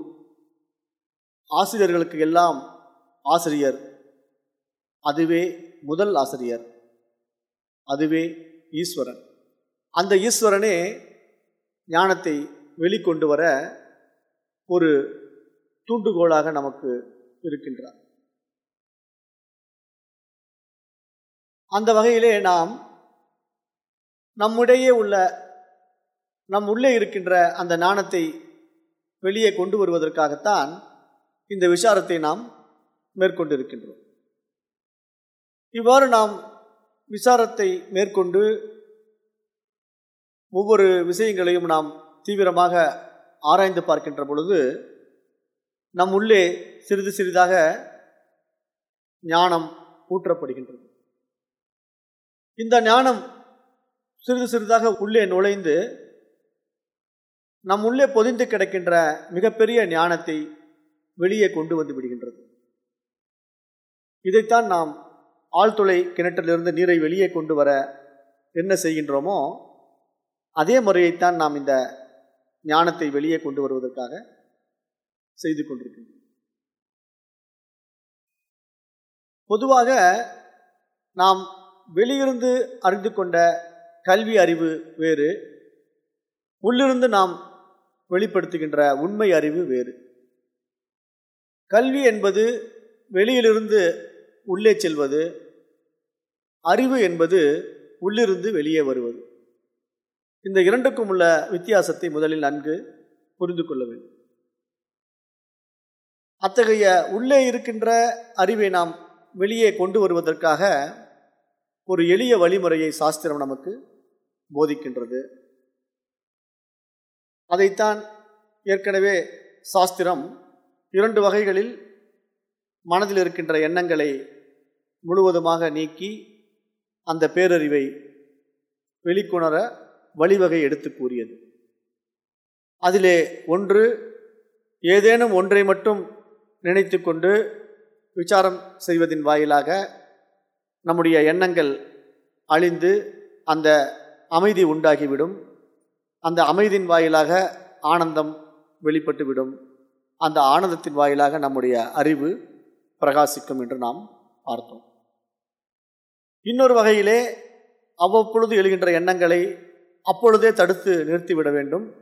[SPEAKER 1] ஆசிரியர்களுக்கு எல்லாம் ஆசிரியர். அதுவே முதல் ஆசிரியர். அதுவே ஈஸ்வரன். அந்த ஈஸ்வரனே ஞானத்தை வெளிக்கொண்டு வர ஒரு தூண்டுகோலாக நமக்கு இருக்கின்றார். அந்த வகையிலே நாம் நம்முடையே உள்ள நம் உள்ளே இருக்கின்ற அந்த ஞானத்தை வெளியே கொண்டு வருவதற்காகத்தான் இந்த விசாரத்தை நாம் மேற்கொண்டிருக்கின்றோம். இவ்வாறு நாம் விசாரத்தை மேற்கொண்டு ஒவ்வொரு விஷயங்களையும் நாம் தீவிரமாக ஆராய்ந்து பார்க்கின்ற பொழுது நம் உள்ளே சிறிது சிறிதாக ஞானம் ஊற்றப்படுகின்றது. இந்த ஞானம் சிறிது சிறிதாக உள்ளே நுழைந்து நம் உள்ளே பொதிந்து கிடக்கின்ற மிகப்பெரிய ஞானத்தை வெளியே கொண்டு வந்து விடுகின்றது. இதைத்தான் நாம் ஆழ்துளை கிணற்றிலிருந்து நீரை வெளியே கொண்டு வர என்ன செய்கின்றோமோ அதே முறையைத்தான் நாம் இந்த ஞானத்தை வெளியே கொண்டு வருவதற்காக செய்து கொண்டிருக்கின்றோம். பொதுவாக நாம் வெளியிருந்து அறிந்து கொண்ட கல்வி அறிவு வேறு உள்ளிருந்து நாம் வெளிப்படுத்துகின்ற உண்மை அறிவு வேறு. கல்வி என்பது வெளியிலிருந்து உள்ளே செல்வது அறிவு என்பது உள்ளிருந்து வெளியே வருவது. இந்த இரண்டுக்கும் உள்ள வித்தியாசத்தை முதலில் நன்கு புரிந்து கொள்ள வேண்டும். அத்தகைய உள்ளே இருக்கின்ற அறிவை நாம் வெளியே கொண்டு வருவதற்காக ஒரு எளிய வழிமுறையை சாஸ்திரம் நமக்கு போதிக்கின்றது. அதைத்தான் ஏற்கனவே சாஸ்திரம் இரண்டு வகைகளில் மனதில் இருக்கின்ற எண்ணங்களை முழுவதுமாக நீக்கி அந்த பேரறிவை வெளிக்கொணர வழிவகை எடுத்து கூறியது. அதிலே ஒன்று ஏதேனும் ஒன்றை மட்டும் நினைத்து கொண்டு விசாரம் செய்வதின் வாயிலாக நம்முடைய எண்ணங்கள் அழிந்து அந்த அமைதி உண்டாகிவிடும். அந்த அமைதியின் வாயிலாக ஆனந்தம் வெளிப்பட்டுவிடும். அந்த ஆனந்தத்தின் வாயிலாக நம்முடைய அறிவு பிரகாசிக்கும் என்று நாம் பார்த்தோம். இன்னொரு வகையிலே அவ்வப்பொழுது எழுகின்ற எண்ணங்களை அப்பொழுதே தடுத்து நிறுத்திவிட வேண்டும்.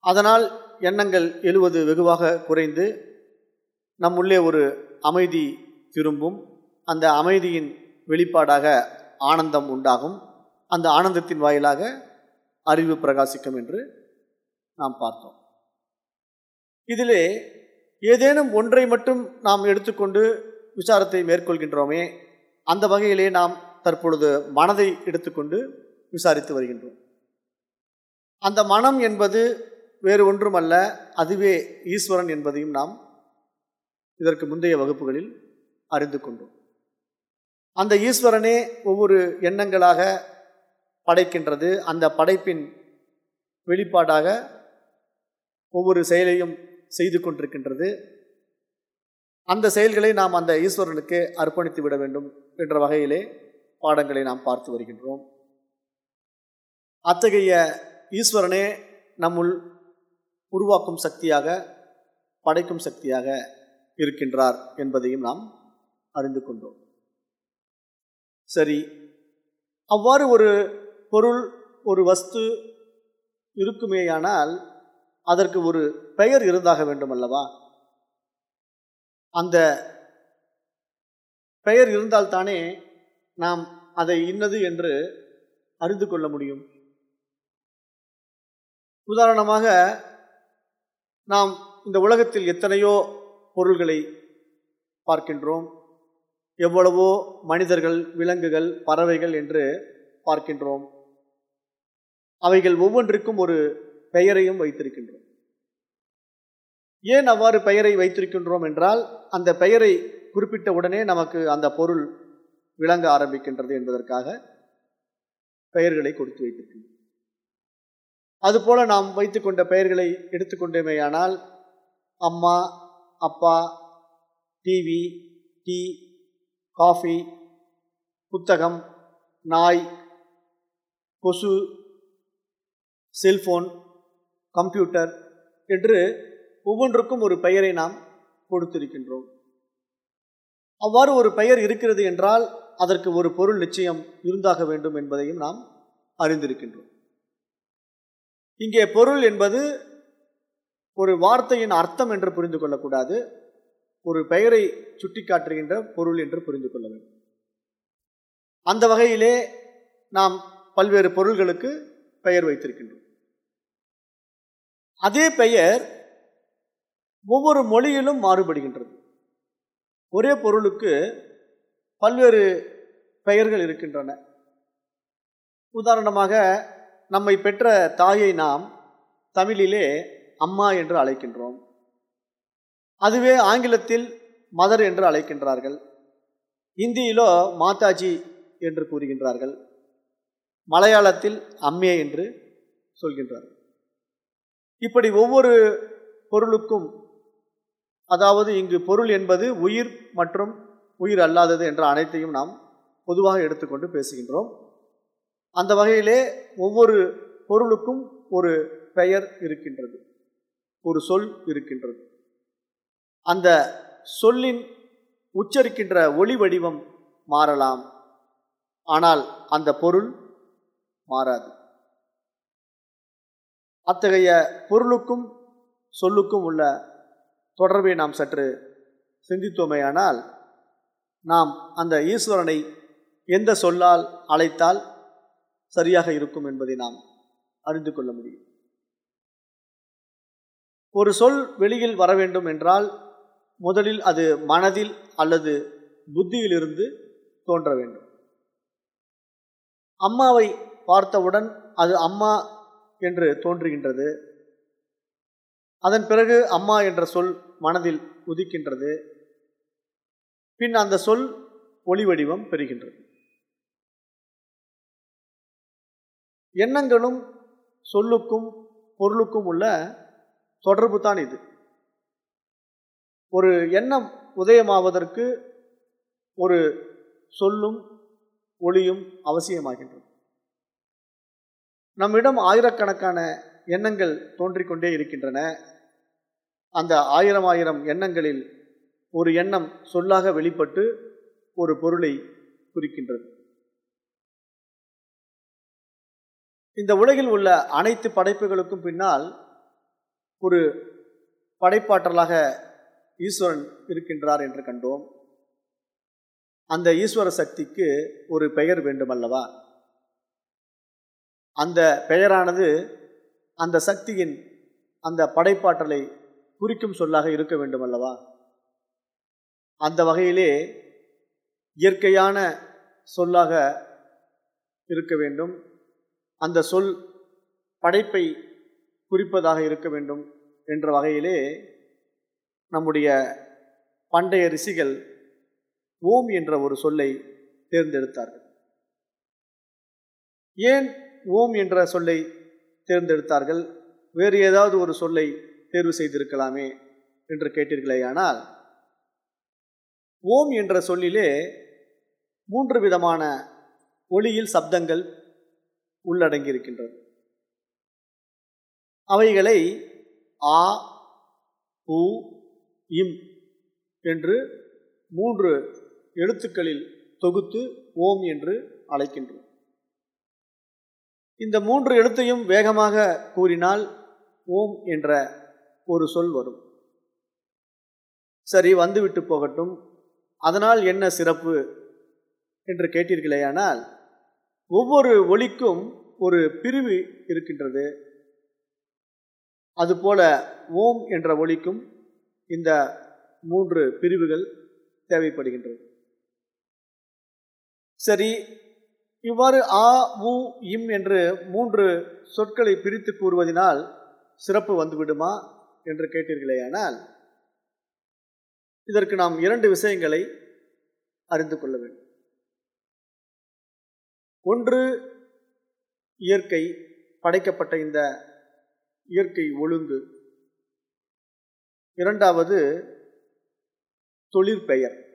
[SPEAKER 1] அதனால் எண்ணங்கள் எழுவது வெகுவாக குறைந்து நம் உள்ளே ஒரு அமைதி திரும்பும். அந்த அமைதியின் வெளிப்பாடாக ஆனந்தம் உண்டாகும். அந்த ஆனந்தத்தின் வாயிலாக அறிவு பிரகாசிக்கும் என்று நாம் பார்த்தோம். இதிலே ஏதேனும் ஒன்றை மட்டும் நாம் எடுத்துக்கொண்டு விசாரத்தை மேற்கொள்கின்றோமே அந்த வகையிலே நாம் தற்பொழுது மனதை எடுத்துக்கொண்டு விசாரித்து வருகின்றோம். அந்த மனம் என்பது வேறு ஒன்றுமல்ல அதுவே ஈஸ்வரன் என்பதையும் நாம் இதற்கு முந்தைய வகுப்புகளில் அறிந்து கொண்டோம். அந்த ஈஸ்வரனே ஒவ்வொரு எண்ணங்களாக படைக்கின்றது. அந்த படைப்பின் வெளிப்பாடாக ஒவ்வொரு செயலையும் செய்து கொண்டிருக்கின்றது. அந்த செயல்களை நாம் அந்த ஈஸ்வரனுக்கு அர்ப்பணித்து விட வேண்டும் என்ற வகையிலே பாடங்களை நாம் பார்த்து வருகின்றோம். அத்தகைய ஈஸ்வரனே நம்முள் உருவாக்கும் சக்தியாக படைக்கும் சக்தியாக இருக்கின்றார் என்பதையும் நாம் அறிந்து கொண்டோம். சரி அவ்வாறு ஒரு பொருள் ஒரு வஸ்து இருக்குமேயானால் அதற்கு ஒரு பெயர் இருந்தாக வேண்டும் அல்லவா அந்த பெயர் இருந்தால்தானே நாம் அதை இன்னது என்று அறிந்து கொள்ள முடியும். உதாரணமாக நாம் இந்த உலகத்தில் எத்தனையோ பொருள்களை பார்க்கின்றோம். எவ்வளவோ மனிதர்கள் விலங்குகள் பறவைகள் என்று பார்க்கின்றோம். அவைகள் ஒவ்வொன்றிற்கும் ஒரு பெயரையும் வைத்திருக்கின்றோம். ஏன் அவ்வாறு பெயரை வைத்திருக்கின்றோம் என்றால் அந்த பெயரை குறிப்பிட்ட உடனே நமக்கு அந்த பொருள் விளங்க ஆரம்பிக்கின்றது என்பதற்காக பெயர்களை கொடுத்து வைத்திருக்கின்றோம். அதுபோல நாம் வைத்துக்கொண்ட பெயர்களை எடுத்துக்கொண்டேமேயானால் அம்மா அப்பா டிவி டீ காஃபி புத்தகம் நாய் கொசு செல்போன் கம்ப்யூட்டர் என்று ஒவ்வொன்றுக்கும் ஒரு பெயரை நாம் கொடுத்திருக்கின்றோம். அவ்வாறு ஒரு பெயர் இருக்கிறது என்றால் அதற்கு ஒரு பொருள் நிச்சயம் இருந்தாக வேண்டும் என்பதையும் நாம் அறிந்திருக்கின்றோம். இங்கே பொருள் என்பது ஒரு வார்த்தையின் அர்த்தம் என்று புரிந்து கொள்ளக்கூடாது. ஒரு பெயரை சுட்டிக்காட்டுகின்ற பொருள் என்று புரிந்து கொள்ள வேண்டும். அந்த வகையிலே நாம் பல்வேறு பொருள்களுக்கு பெயர் வைத்திருக்கின்றோம். அதே பெயர் ஒவ்வொரு மொழியிலும் மாறுபடுகின்றது. ஒரே பொருளுக்கு பல்வேறு பெயர்கள் இருக்கின்றன. உதாரணமாக நம்மை பெற்ற தாயை நாம் தமிழிலே அம்மா என்று அழைக்கின்றோம். அதுவே ஆங்கிலத்தில் மதர் என்று அழைக்கின்றார்கள். இந்தியிலோ மாதாஜி என்று கூறுகின்றார்கள். மலையாளத்தில் அம்மே என்று சொல்கின்றார்கள். இப்படி ஒவ்வொரு பொருளுக்கும் அதாவது இங்கு பொருள் என்பது உயிர் மற்றும் உயிர் அல்லாதது என்ற அனைத்தையும் நாம் பொதுவாக எடுத்துக்கொண்டு பேசுகின்றோம். அந்த வகையிலே ஒவ்வொரு பொருளுக்கும் ஒரு பெயர் இருக்கின்றது ஒரு சொல் இருக்கின்றது. அந்த சொல்லின் உச்சரிக்கின்ற ஒளி வடிவம் மாறலாம் ஆனால் அந்த பொருள் மாறாது. அத்தகைய பொருளுக்கும் சொல்லுக்கும் உள்ள தொடர்பை நாம் சற்று சிந்தித்தோமேயானால் நாம் அந்த ஈஸ்வரனை எந்த சொல்லால் அழைத்தால் சரியாக இருக்கும் என்பதை நாம் அறிந்து கொள்ள முடியும். ஒரு சொல் வெளியில் வர வேண்டும் என்றால் முதலில் அது மனதில் அல்லது புத்தியிலிருந்து தோன்ற வேண்டும். அம்மாவை பார்த்தவுடன் அது அம்மா என்று தோன்றுகின்றது. அதன் பிறகு அம்மா என்ற சொல் மனதில் உதிக்கின்றது. பின் அந்த சொல் ஒளி வடிவம் பெறுகின்றது. எண்ணங்களும் சொல்லுக்கும் பொருளுக்கும் உள்ள தொடர்பு தான் இது. ஒரு எண்ணம் உதயமாவதற்கு ஒரு சொல்லும் ஒளியும் அவசியமாகின்றது. நம்மிடம் ஆயிரக்கணக்கான எண்ணங்கள் தோன்றிக்கொண்டே இருக்கின்றன. அந்த ஆயிரம் ஆயிரம் எண்ணங்களில் ஒரு எண்ணம் சொல்லாக வெளிப்பட்டு ஒரு பொருளை குறிக்கின்றது. இந்த உலகில் உள்ள அனைத்து படைப்புகளுக்கும் பின்னால் ஒரு படைப்பாற்றலாக ஈஸ்வரன் இருக்கின்றார் என்று கண்டோம். அந்த ஈஸ்வர சக்திக்கு ஒரு பெயர் வேண்டுமல்லவா? அந்த பெயரானது அந்த சக்தியின் அந்த படைப்பாற்றலை குறிக்கும் சொல்லாக இருக்க வேண்டுமல்லவா? அந்த வகையிலே இயற்கையான சொல்லாக இருக்க வேண்டும். அந்த சொல் படைப்பை குறிப்பதாக இருக்க வேண்டும் என்ற வகையிலே நம்முடைய பண்டைய ரிஷிகள் ஓம் என்ற ஒரு சொல்லை தேர்ந்தெடுத்தார்கள். ஏன் ஓம் என்ற சொல்லை தேர்ந்தெடுத்தார்கள். வேறு ஏதாவது ஒரு சொல்லை தேர்வு செய்திருக்கலாமே என்று கேட்டீர்களேயானால் ஓம் என்ற சொல்லிலே மூன்று விதமான ஒளியில் சப்தங்கள் உள்ளடங்கியிருக்கின்றது அவைகளை ஆ உ இம் என்று மூன்று எழுத்துக்களில் தொகுத்து ஓம் என்று அழைக்கின்றோம். இந்த மூன்று எழுத்தையும் வேகமாக கூறினால் ஓம் என்ற ஒரு சொல் வரும். சரி வந்துவிட்டு போகட்டும். அதனால் என்ன சிறப்பு என்று கேட்டீர்களேயானால் ஒவ்வொரு ஒளிக்கும் ஒரு பிரிவு இருக்கின்றது. அதுபோல ஓம் என்ற ஒளிக்கும் இந்த மூன்று பிரிவுகள் தேவைப்படுகின்றது. சரி இவ்வாறு ஆ உ இம் என்று மூன்று சொற்களை பிரித்து கூறுவதனால் சிறப்பு வந்துவிடுமா என்று கேட்டீர்களேயானால் இதற்கு நாம் இரண்டு விஷயங்களை அறிந்து கொள்ள வேண்டும். ஒன்று இயற்கை படைக்கப்பட்ட இந்த இயற்கை ஒழுங்கு. இரண்டாவது தொழிற்பெயர்.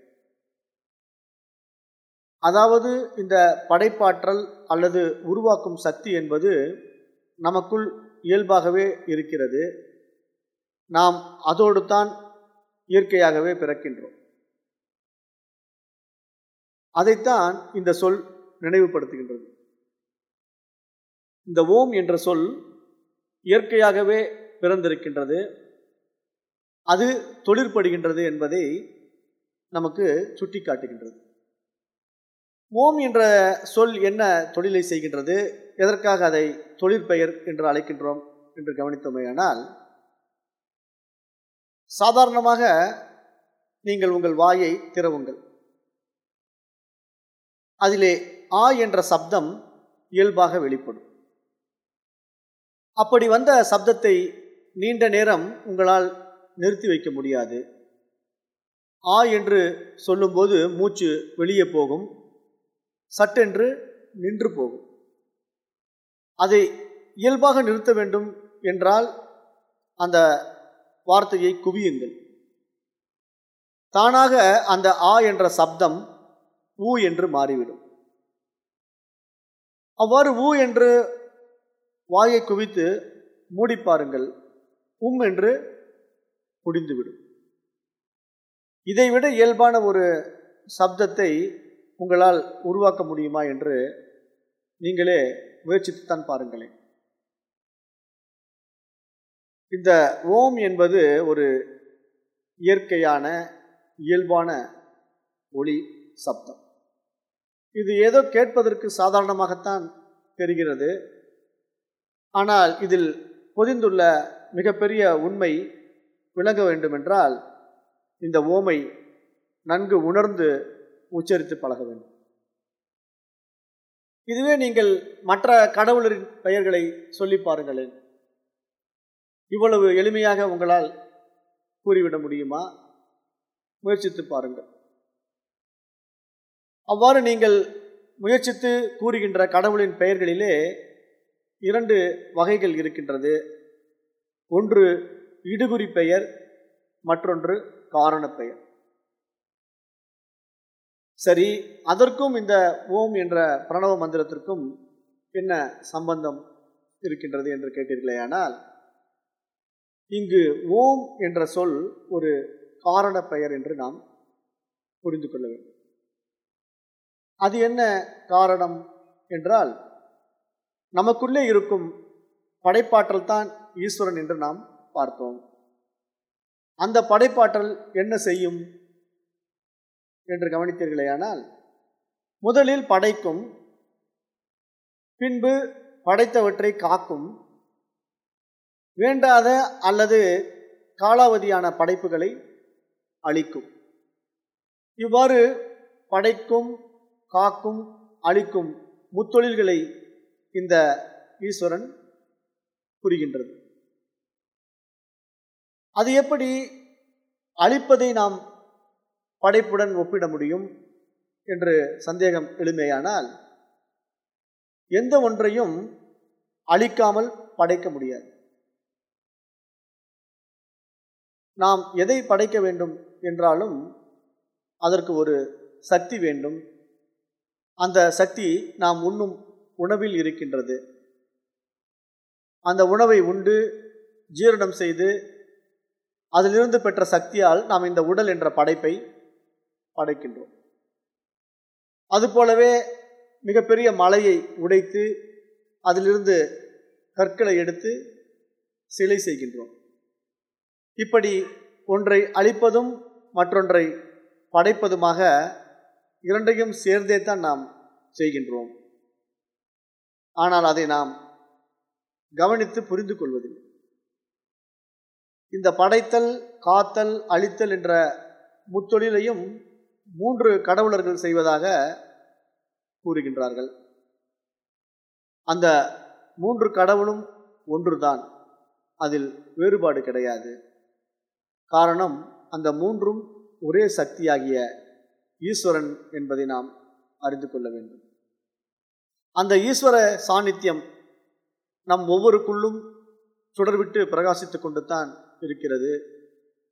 [SPEAKER 1] அதாவது இந்த படைப்பாற்றல் அல்லது உருவாக்கும் சக்தி என்பது நமக்குள் இயல்பாகவே இருக்கிறது. நாம் அதோடு தான் இயற்கையாகவே பிறக்கின்றோம். அதைத்தான் இந்த சொல் நினைவுபடுத்துகின்றது. இந்த ஓம் என்ற சொல் இயற்கையாகவே பிறந்திருக்கின்றது. அது தொழிற்படுகின்றது என்பதை நமக்கு சுட்டி காட்டுகின்றது ஓம் என்ற சொல் என்ன தொழிலை செய்கின்றது? எதற்காக அதை தொழிற்பெயர் என்று அழைக்கின்றோம் என்று கவனித்தோமேயானால் சாதாரணமாக நீங்கள் உங்கள் வாயை திறவுங்கள். அதிலே ஆ என்ற சப்தம் இயல்பாக வெளிப்படும். அப்படி வந்த சப்தத்தை நீண்ட நேரம் உங்களால் நிறுத்தி வைக்க முடியாது. ஆ என்று சொல்லும்போது மூச்சு வெளியே போகும். சட்டென்று நின்று போகும். அதை இயல்பாக நிறுத்த வேண்டும் என்றால் அந்த வார்த்தையை குவியுங்கள். தானாக அந்த ஆ என்ற சப்தம் ஊ என்று மாறிவிடும். அவ்வாறு ஊ என்று வாயை குவித்து மூடிப்பாருங்கள். உம் என்று முடிந்துவிடும் இதைவிட இயல்பான ஒரு சப்தத்தை உங்களால் உருவாக்க முடியுமா என்று நீங்களே முயற்சித்துத்தான் பாருங்களேன். இந்த ஓம் என்பது ஒரு இயற்கையான இயல்பான ஒளி சப்தம். இது ஏதோ கேட்பதற்கு சாதாரணமாகத்தான் தெரிகிறது. ஆனால் இதில் பொதிந்துள்ள மிகப்பெரிய உண்மை விளங்க வேண்டுமென்றால் இந்த ஓமை நன்கு உணர்ந்து உச்சரித்து பழக வேண்டும். இதுவே நீங்கள் மற்ற கடவுளரின் பெயர்களை சொல்லி பாருங்களேன். இவ்வளவு எளிமையாக உங்களால் கூறிவிட முடியுமா? முயற்சித்து பாருங்கள். அவ்வாறு நீங்கள் முயற்சித்து கூறுகின்ற கடவுளின் பெயர்களிலே இரண்டு வகைகள் இருக்கின்றது. ஒன்று இடுகுறி பெயர் மற்றொன்று காரண பெயர். சரி அதற்கும் இந்த ஓம் என்ற பிரணவ மந்திரத்திற்கும் என்ன சம்பந்தம் இருக்கின்றது என்று கேட்டீர்களேயானால் இங்கு ஓம் என்ற சொல் ஒரு காரண பெயர் என்று நாம் புரிந்து கொள்ள வேண்டும். அது என்ன காரணம் என்றால் நமக்குள்ளே இருக்கும் படைப்பாற்றல் தான் ஈஸ்வரன் என்று நாம் பார்த்தோம். அந்த படைப்பாற்றல் என்ன செய்யும்? என்று கவனித்தீர்களேயானால் முதலில் படைக்கும் பின்பு படைத்தவற்றை காக்கும் வேண்டாத அல்லது காலாவதியான படைப்புகளை அளிக்கும் இவ்வாறு படைக்கும் காக்கும் அளிக்கும் முத்தொழில்களை இந்த ஈஸ்வரன் புரிகின்றது. அது எப்படி அழிப்பதை நாம் படைப்புடன் ஒப்பிட முடியும் என்று சந்தேகம் எழுமையானால் எந்த ஒன்றையும் அழிக்காமல் படைக்க முடியாது. நாம் எதை படைக்க வேண்டும் என்றாலும் அதற்கு ஒரு சக்தி வேண்டும். அந்த சக்தி நாம் உண்ணும் உணவில் இருக்கின்றது. அந்த உணவை உண்டு ஜீரணம் செய்து அதிலிருந்து பெற்ற சக்தியால் நாம் இந்த உடல் என்ற படைப்பை படைக்கின்றோம். அதுபோலவே மிகப்பெரிய மலையை உடைத்து அதிலிருந்து கற்களை எடுத்து சிலை செய்கின்றோம். இப்படி ஒன்றை அழிப்பதும் மற்றொன்றை படைப்பதுமாக இரண்டையும் சேர்ந்தே தான் நாம் செய்கின்றோம். ஆனால் அதை நாம் கவனித்து புரிந்து கொள்வதில்லை. இந்த படைத்தல் காத்தல் அழித்தல் என்ற முத்தொழிலையும் மூன்று கடவுளர்கள் செய்வதாக கூறுகின்றார்கள். அந்த மூன்று கடவுளும் ஒன்றுதான். அதில் வேறுபாடு கிடையாது. காரணம் அந்த மூன்றும் ஒரே சக்தியாகிய ஈஸ்வரன் என்பதை நாம் அறிந்து கொள்ள வேண்டும். அந்த ஈஸ்வர சாநித்தியம் நம் ஒவ்வொருக்குள்ளும் சுடர்விட்டு பிரகாசித்து கொண்டு தான் இருக்கிறது.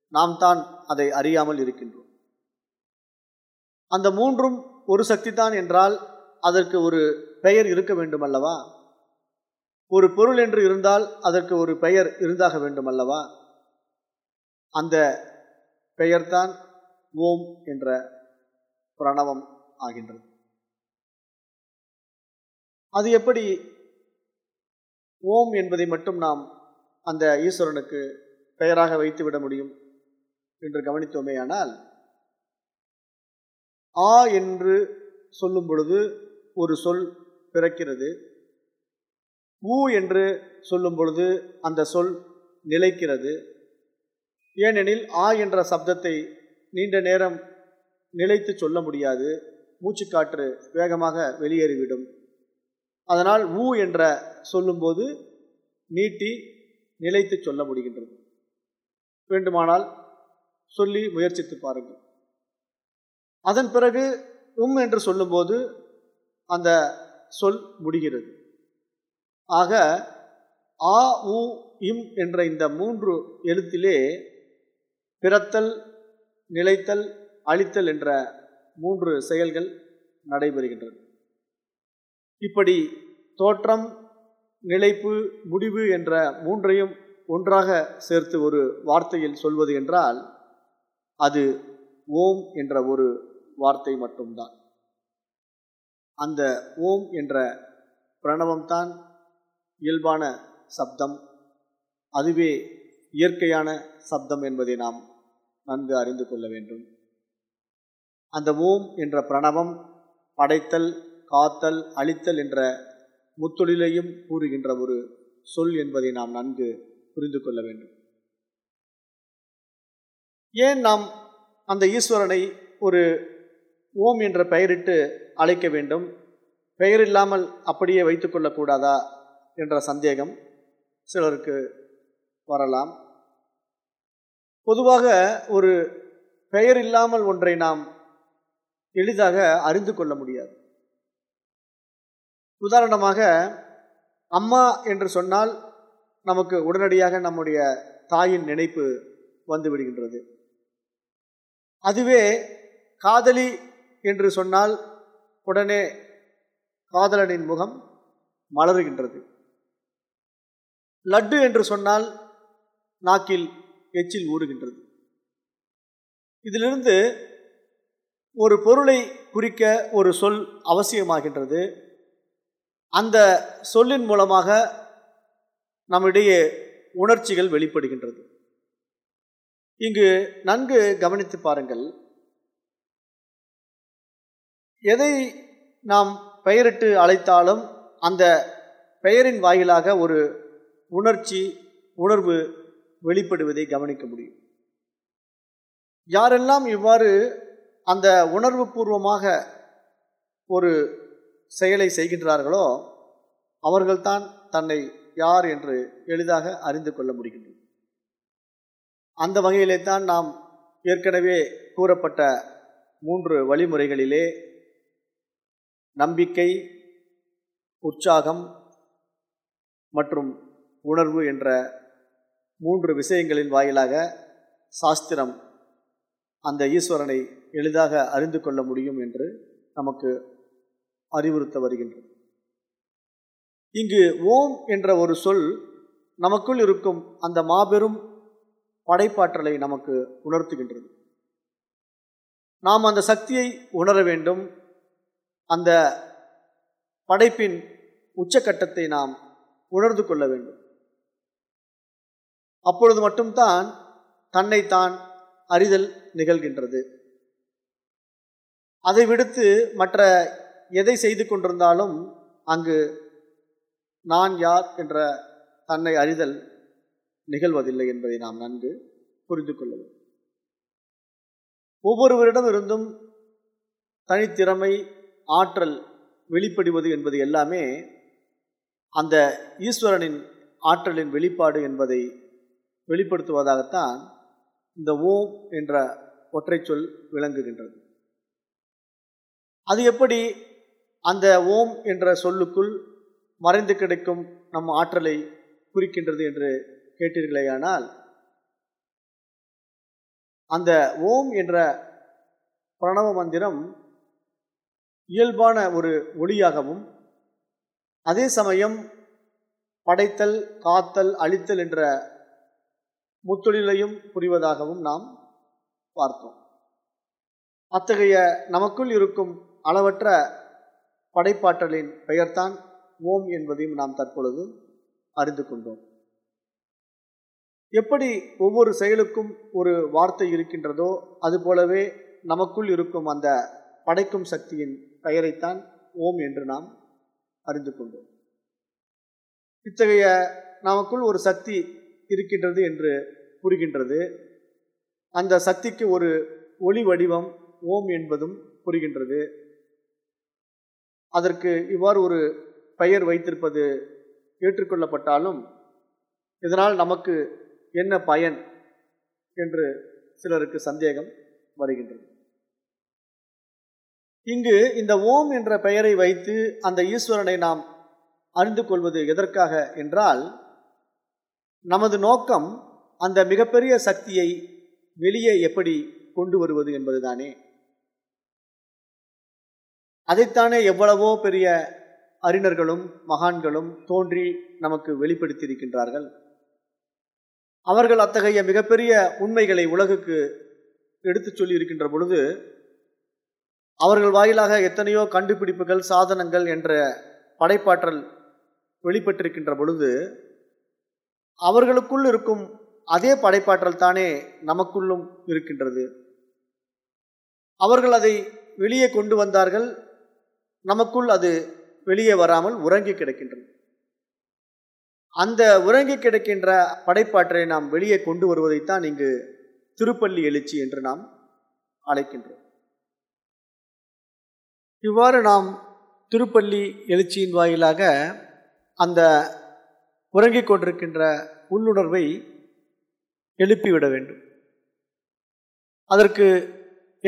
[SPEAKER 1] நாம் தான் அதை அறியாமல் இருக்கின்றோம். அந்த மூன்றும் ஒரு சக்தி தான் என்றால் அதற்கு ஒரு பெயர் இருக்க வேண்டும் அல்லவா ஒரு பொருள் என்று இருந்தால் அதற்கு ஒரு பெயர் இருந்தாக வேண்டும் அல்லவா அந்த பெயர்தான் ஓம் என்ற பிரணவம் ஆகின்றது. அது எப்படி ஓம் என்பதை மட்டும் நாம் அந்த ஈஸ்வரனுக்கு பெயராக வைத்துவிட முடியும் என்று கவனித்தோமேயானால் ஆ என்று சொல்லும் பொழுது ஒரு சொல் பிறக்கிறது. ஊ என்று சொல்லும் பொழுது அந்த சொல் நிலைக்கிறது. ஏனெனில் ஆ என்ற சப்தத்தை நீண்ட நேரம் நிலைத்து சொல்ல முடியாது. மூச்சுக்காற்று வேகமாக வெளியேறிவிடும். அதனால் ஊ என்ற சொல்லும்போது நீட்டி நிலைத்து சொல்ல முடிகின்றது. வேண்டுமானால் சொல்லி முயற்சித்து பாருங்கள். அதன் பிறகு உம் என்று சொல்லும்போது அந்த சொல் முடிகிறது. ஆக ஆ உ இம் என்ற இந்த மூன்று எழுத்திலே பிறத்தல் நிலைத்தல் அழித்தல் என்ற மூன்று செயல்கள் நடைபெறுகின்றது இப்படி தோற்றம் நிலைப்பு முடிவு என்ற மூன்றையும் ஒன்றாக சேர்த்து ஒரு வார்த்தையில் சொல்வது என்றால் அது ஓம் என்ற ஒரு வார்த்தை மட்டும்தான். அந்த ஓம் என்ற பிரணவம்தான் இயல்பான சப்தம். அதுவே இயற்கையான சப்தம் என்பதை நாம் நன்கு அறிந்து கொள்ள வேண்டும். அந்த ஓம் என்ற பிரணவம் படைத்தல் காத்தல் அழித்தல் என்ற முத்தொழிலையும் கூறுகின்ற ஒரு சொல் என்பதை நாம் நன்கு புரிந்து கொள்ள வேண்டும். ஏன் நாம் அந்த ஈஸ்வரனை ஒரு ஓம் என்ற பெயரிட்டு அழைக்க வேண்டும். பெயர் இல்லாமல் அப்படியே வைத்துக்கொள்ளக்கூடாதா என்ற சந்தேகம் சிலருக்கு வரலாம். பொதுவாக ஒரு பெயர் இல்லாமல் ஒன்றை நாம் எளிதாக அறிந்து கொள்ள முடியாது. உதாரணமாக அம்மா என்று சொன்னால் நமக்கு உடனடியாக நம்முடைய தாயின் நினைப்பு வந்துவிடுகின்றது அதுவே காதலி என்று சொன்னால் உடனே காதலனின் முகம் மலருகின்றது. லட்டு என்று சொன்னால் நாக்கில் எச்சில் ஊறுகின்றது. இதிலிருந்து ஒரு பொருளை குறிக்க ஒரு சொல் அவசியமாகின்றது. அந்த சொல்லின் மூலமாக நம்மிடையே உணர்ச்சிகள் வெளிப்படுகின்றது. இங்கு நன்கு கவனித்து பாருங்கள். எதை நாம் பெயரிட்டு அழைத்தாலும் அந்த பெயரின் வாயிலாக ஒரு உணர்ச்சி உணர்வு வெளிப்படுவதை கவனிக்க முடியும். யாரெல்லாம் இவ்வாறு அந்த உணர்வு பூர்வமாக ஒரு செயலை செய்கின்றார்களோ அவர்கள்தான் தன்னை யார் என்று எளிதாக அறிந்து கொள்ள முடிகின்றது. அந்த வகையிலே தான் நாம் ஏற்கனவே கூறப்பட்ட மூன்று வழிமுறைகளிலே நம்பிக்கை உற்சாகம் மற்றும் உணர்வு என்ற மூன்று விஷயங்களின் வாயிலாக சாஸ்திரம் அந்த ஈஸ்வரனை எளிதாக அறிந்து கொள்ள முடியும் என்று நமக்கு அறிவுறுத்த வருகின்றது. இங்கு ஓம் என்ற ஒரு சொல் நமக்குள் இருக்கும் அந்த மாபெரும் படைப்பாற்றலை நமக்கு உணர்த்துகின்றது. நாம் அந்த சக்தியை உணர வேண்டும் அந்த படைப்பின் உச்சக்கட்டத்தை நாம் உணர்ந்து கொள்ள வேண்டும். அப்பொழுது மட்டும்தான் தன்னைத்தான் அறிதல் நிகழ்கின்றது. அதை விடுத்து மற்ற எதை செய்து கொண்டிருந்தாலும் அங்கு நான் யார் என்ற தன்னை அறிதல் நிகழ்வதில்லை என்பதை நாம் நன்கு புரிந்து கொள்ள வேண்டும். ஒவ்வொருவரிடம் இருந்தும் தனித்திறமை ஆற்றல் வெளிப்படுவது என்பது எல்லாமே அந்த ஈஸ்வரனின் ஆற்றலின் வெளிப்பாடு என்பதை வெளிப்படுத்துவதாகத்தான் இந்த ஓம் என்ற ஒற்றை சொல் விளங்குகின்றது. அது எப்படி அந்த ஓம் என்ற சொல்லுக்குள் மறைந்து கிடைக்கும் நம் ஆற்றலை குறிக்கின்றது என்று கேட்டீர்களேயானால் அந்த ஓம் என்ற பிரணவ மந்திரம் இயல்பான ஒரு ஒளியாகவும் அதே சமயம் படைத்தல் காத்தல் அழித்தல் என்ற முத்தொழிலையும் புரிவதாகவும் நாம் பார்த்தோம். அத்தகைய நமக்குள் இருக்கும் அளவற்ற படைப்பாற்றலின் பெயர்தான் ஓம் என்பதையும் நாம் தற்பொழுது அறிந்து கொண்டோம். எப்படி ஒவ்வொரு செயலுக்கும் ஒரு வார்த்தை இருக்கின்றதோ அதுபோலவே நமக்குள் இருக்கும் அந்த படைக்கும் சக்தியின் பெயரைத்தான் ஓம் என்று நாம் அறிந்து கொண்டோம் இத்தகைய நமக்குள் ஒரு சக்தி இருக்கின்றது என்று புரிகின்றது. அந்த சக்திக்கு ஒரு ஒளி வடிவம் ஓம் என்பதும் புரிகின்றது. அதற்கு இவ்வாறு ஒரு பெயர் வைத்திருப்பது ஏற்றுக்கொள்ளப்பட்டாலும் இதனால் நமக்கு என்ன பயன் என்று சிலருக்கு சந்தேகம் வருகின்றது. இங்கு இந்த ஓம் என்ற பெயரை வைத்து அந்த ஈஸ்வரனை நாம் அறிந்து கொள்வது எதற்காக என்றால் நமது நோக்கம் அந்த மிகப்பெரிய சக்தியை வெளியே எப்படி கொண்டு வருவது என்பதுதானே. அதைத்தானே எவ்வளவோ பெரிய அறிஞர்களும் மகான்களும் தோன்றி நமக்கு வெளிப்படுத்தியிருக்கின்றார்கள். அவர்கள் அத்தகைய மிகப்பெரிய உண்மைகளை உலகுக்கு எடுத்துச் சொல்லி இருக்கின்ற பொழுது அவர்கள் வாயிலாக எத்தனையோ கண்டுபிடிப்புகள் சாதனங்கள் என்ற படைப்பாற்றல் வெளிப்பட்டிருக்கின்ற பொழுது அவர்களுக்குள் இருக்கும் அதே படைப்பாற்றல் தானே நமக்குள்ளும் இருக்கின்றது. அவர்கள் அதை வெளியே கொண்டு வந்தார்கள் நமக்குள் அது வெளியே வராமல் உறங்கி கிடக்கின்றது. அந்த உறங்கி கிடக்கின்ற படைப்பாற்றலை நாம் வெளியே கொண்டு வருவதைத்தான் இங்கு திருப்பள்ளி எழுச்சி என்று நாம் அழைக்கின்றோம். இவ்வாறு நாம் திருப்பள்ளி எழுச்சியின் வாயிலாக அந்த உறங்கிக் கொண்டிருக்கின்ற உள்ளுணர்வை எழுப்பிவிட வேண்டும். அதற்கு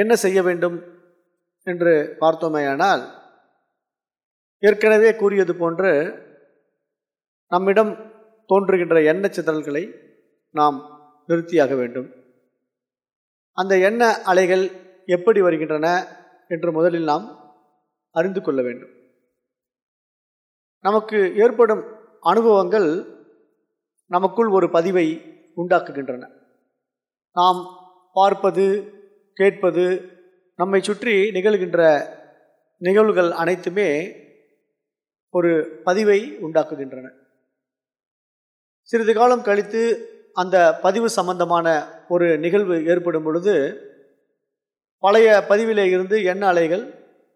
[SPEAKER 1] என்ன செய்ய வேண்டும் என்று பார்த்தோமேயானால் ஏற்கனவே கூறியது போன்று நம்மிடம் தோன்றுகின்ற எண்ண சிதறல்களை நாம் நிறுத்தியாக வேண்டும். அந்த எண்ண அலைகள் எப்படி வருகின்றன என்று முதலில் நாம் அறிந்து கொள்ள வேண்டும். நமக்கு ஏற்படும் அனுபவங்கள் நமக்குள் ஒரு பதிவை உண்டாக்குகின்றன. நாம் பார்ப்பது கேட்பது நம்மை சுற்றி நிகழ்கின்ற நிகழ்வுகள் அனைத்துமே ஒரு பதிவை உண்டாக்குகின்றன. சிறிது காலம் கழித்து அந்த பதிவு சம்பந்தமான ஒரு நிகழ்வு ஏற்படும் பொழுது பழைய பதிவிலே இருந்து எண்ண அலைகள்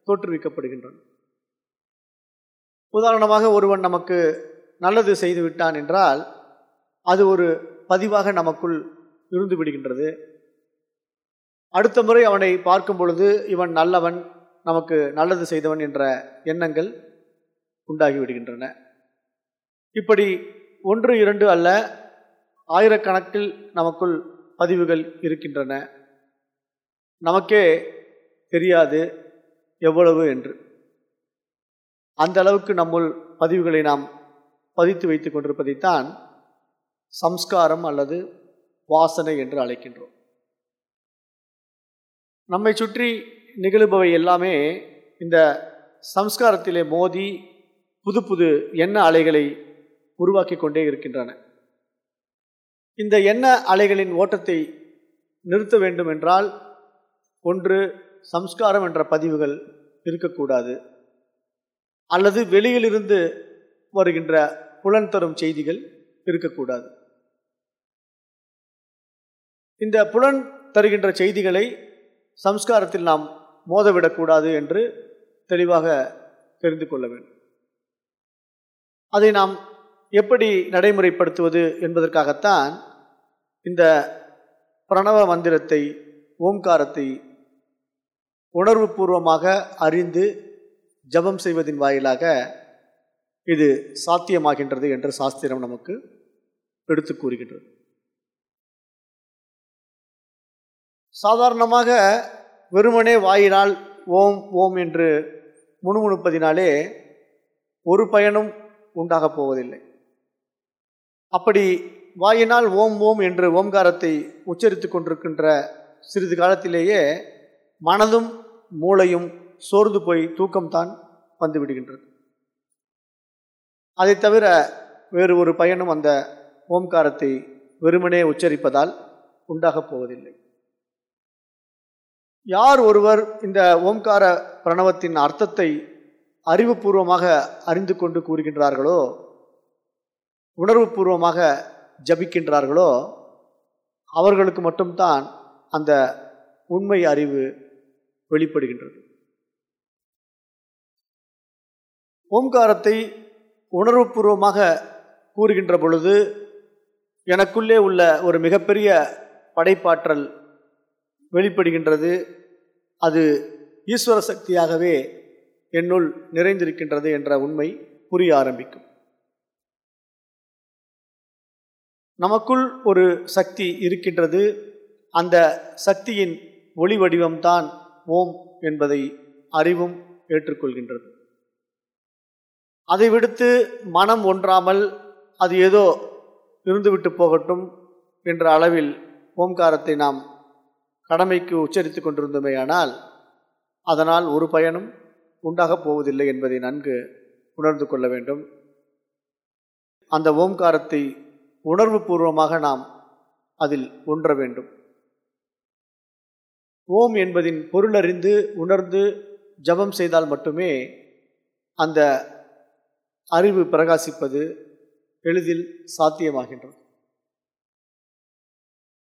[SPEAKER 1] தோற்றுவிக்கப்படுகின்றன. உதாரணமாக ஒருவன் நமக்கு நல்லது செய்து விட்டான் என்றால் அது ஒரு பதிவாக நமக்குள் இருந்து விடுகின்றது. அடுத்த முறை அவனை பார்க்கும் பொழுது இவன் நல்லவன் நமக்கு நல்லது செய்தவன் என்ற எண்ணங்கள் உண்டாகிவிடுகின்றன. இப்படி ஒன்று இரண்டு அல்ல ஆயிரக்கணக்கில் நமக்குள் பதிவுகள் இருக்கின்றன. நமக்கே தெரியாது எவ்வளவு என்று. அந்த அளவுக்கு நம்முள் பதிவுகளை நாம் பதித்து வைத்து கொண்டிருப்பதைத்தான் சம்ஸ்காரம் அல்லது வாசனை என்று அழைக்கின்றோம். நம்மை சுற்றி நிகழுபவை எல்லாமே இந்த சம்ஸ்காரத்திலே மோதி புது புது எண்ண அலைகளை உருவாக்கி கொண்டே இருக்கின்றன. இந்த எண்ண அலைகளின் ஓட்டத்தை நிறுத்த வேண்டும் என்றால் ஒன்று சம்ஸ்காரம் என்ற பதிவுகள் இருக்கக்கூடாது. அல்லது வெளியிலிருந்து வருகின்ற புலன் தரும் செய்திகள் இருக்கக்கூடாது. இந்த புலன் தருகின்ற செய்திகளை சம்ஸ்காரத்தில் நாம் மோதவிடக்கூடாது என்று தெளிவாக தெரிந்து கொள்ள வேண்டும். அதை நாம் எப்படி நடைமுறைப்படுத்துவது என்பதற்காகத்தான் இந்த பிரணவ மந்திரத்தை ஓம்காரத்தை உணர்வுபூர்வமாக அறிந்து ஜபம் செய்வதின் வாயிலாக இது சாத்தியமாகின்றது என்று சாஸ்திரம் நமக்கு எடுத்து கூறுகின்றது. சாதாரணமாக வெறுமனே வாயினால் ஓம் ஓம் என்று முணுமுணுப்பதினாலே ஒரு பயனும் உண்டாகப் போவதில்லை. அப்படி வாயினால் ஓம் ஓம் என்று ஓம்காரத்தை உச்சரித்து கொண்டிருக்கின்ற சிறிது காலத்திலேயே மனதும் மூளையும் சோர்ந்து போய் தூக்கம்தான் வந்து விடுகின்றது அதை தவிர வேறு ஒரு பயனும் அந்த ஓம்காரத்தை வெறுமனே உச்சரிப்பதால் உண்டாகப் போவதில்லை. யார் ஒருவர் இந்த ஓம்கார பிரணவத்தின் அர்த்தத்தை அறிவுபூர்வமாக அறிந்து கொண்டு கூறுகின்றார்களோ உணர்வுபூர்வமாக ஜபிக்கின்றார்களோ அவர்களுக்கு மட்டும்தான் அந்த உண்மை அறிவு வெளிப்படுகின்றது. ஓம்காரத்தை உணர்வுபூர்வமாக கூறுகின்ற பொழுது எனக்குள்ளே உள்ள ஒரு மிகப்பெரிய படைப்பாற்றல் வெளிப்படுகின்றது. அது ஈஸ்வர சக்தியாகவே என்னுள் நிறைந்திருக்கின்றது என்ற உண்மை புரிய ஆரம்பிக்கும். நமக்குள் ஒரு சக்தி இருக்கின்றது. அந்த சக்தியின் ஒளி வடிவம்தான் ஓம் என்பதை அறிவும் ஏற்றுக்கொள்கின்றது. அதை விடுத்து மனம் ஒன்றாமல் அது ஏதோ இருந்துவிட்டு போகட்டும் என்ற அளவில் ஓம்காரத்தை நாம் கடமைக்கு உச்சரித்து கொண்டிருந்தோமேயானால் அதனால் ஒரு பயனும் உண்டாகப் போவதில்லை என்பதை நன்கு உணர்ந்து கொள்ள வேண்டும். அந்த ஓம்காரத்தை உணர்வு பூர்வமாக நாம் அதில் ஒன்ற வேண்டும். ஓம் என்பதின் பொருளறிந்து உணர்ந்து ஜபம் செய்தால் மட்டுமே அந்த அறிவு பிரகாசிப்பது எளிதில் சாத்தியமாகின்றது.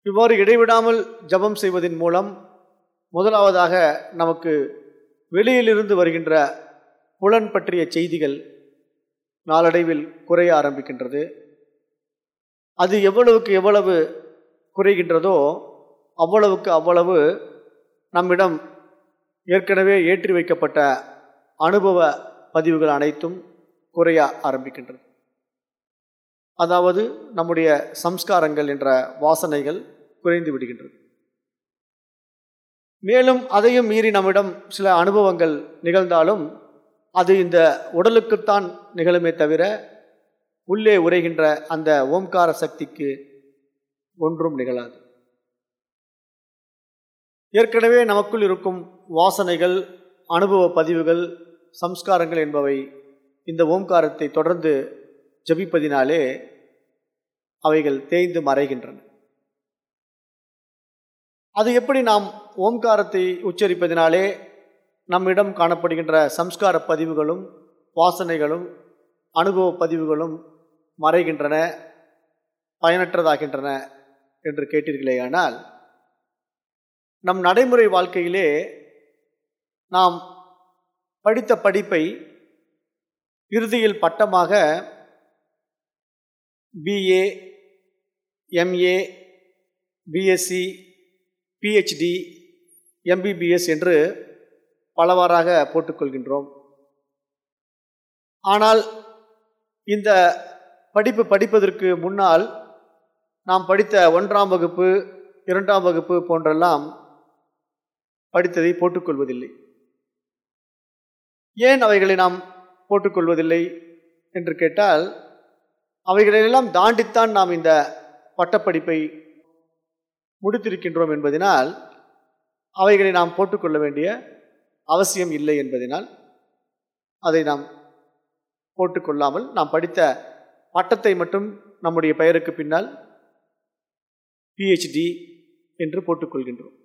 [SPEAKER 1] இவ்வாறு இடைவிடாமல் ஜபம் செய்வதன் மூலம் முதலாவதாக நமக்கு வெளியிலிருந்து வருகின்ற புலன் பற்றிய செய்திகள் நாளடைவில் குறைய ஆரம்பிக்கின்றது. அது எவ்வளவுக்கு எவ்வளவு குறைகின்றதோ அவ்வளவுக்கு அவ்வளவு நம்மிடம் ஏற்கனவே ஏற்றி வைக்கப்பட்ட அனுபவ பதிவுகள் அனைத்தும் குறைய ஆரம்பிக்கின்றது அதாவது நம்முடைய சம்ஸ்காரங்கள் என்ற வாசனைகள் குறைந்து விடுகின்றது மேலும் அதையும் மீறி நம்மிடம் சில அனுபவங்கள் நிகழ்ந்தாலும் அது இந்த உடலுக்குத்தான் நிகழுமே தவிர உள்ளே உரைகின்ற அந்த ஓம்கார சக்திக்கு ஒன்றும் நிகழாது. ஏற்கனவே நமக்குள் இருக்கும் வாசனைகள் அனுபவ பதிவுகள் சம்ஸ்காரங்கள் என்பவை இந்த ஓம்காரத்தை தொடர்ந்து ஜபிப்பதினாலே அவைகள் தேய்ந்து மறைகின்றன. அது எப்படி நாம் ஓம்காரத்தை உச்சரிப்பதினாலே நம்மிடம் காணப்படுகின்ற சம்ஸ்கார பதிவுகளும் வாசனைகளும் அனுபவ பதிவுகளும் மறைகின்றன பயனற்றதாகின்றன என்று கேட்டீர்களேயானால் நம் நடைமுறை வாழ்க்கையிலே நாம் படித்த படிப்பை இறுதியில் பட்டமாக BA MA BSc PhD MBBS என்று பலவாறாக போட்டுக்கொள்கின்றோம். ஆனால் இந்த படிப்பு படிப்பதற்கு முன்னால் நாம் படித்த ஒன்றாம் வகுப்பு இரண்டாம் வகுப்பு போன்றெல்லாம் படித்ததை போட்டுக்கொள்வதில்லை. ஏன் அவைகளை நாம் போட்டுக்கொள்வதில்லை என்று கேட்டால் அவைகளெல்லாம் தாண்டித்தான் நாம் இந்த பட்டப்படிப்பை முடித்திருக்கின்றோம் என்பதனால் அவைகளை நாம் போட்டுக்கொள்ள வேண்டிய அவசியம் இல்லை என்பதனால் அதை நாம் போட்டுக்கொள்ளாமல் நாம் படித்த பட்டத்தை மட்டும் நம்முடைய பெயருக்கு பின்னால் பிஹெச்டி என்று போட்டுக்கொள்கின்றோம்.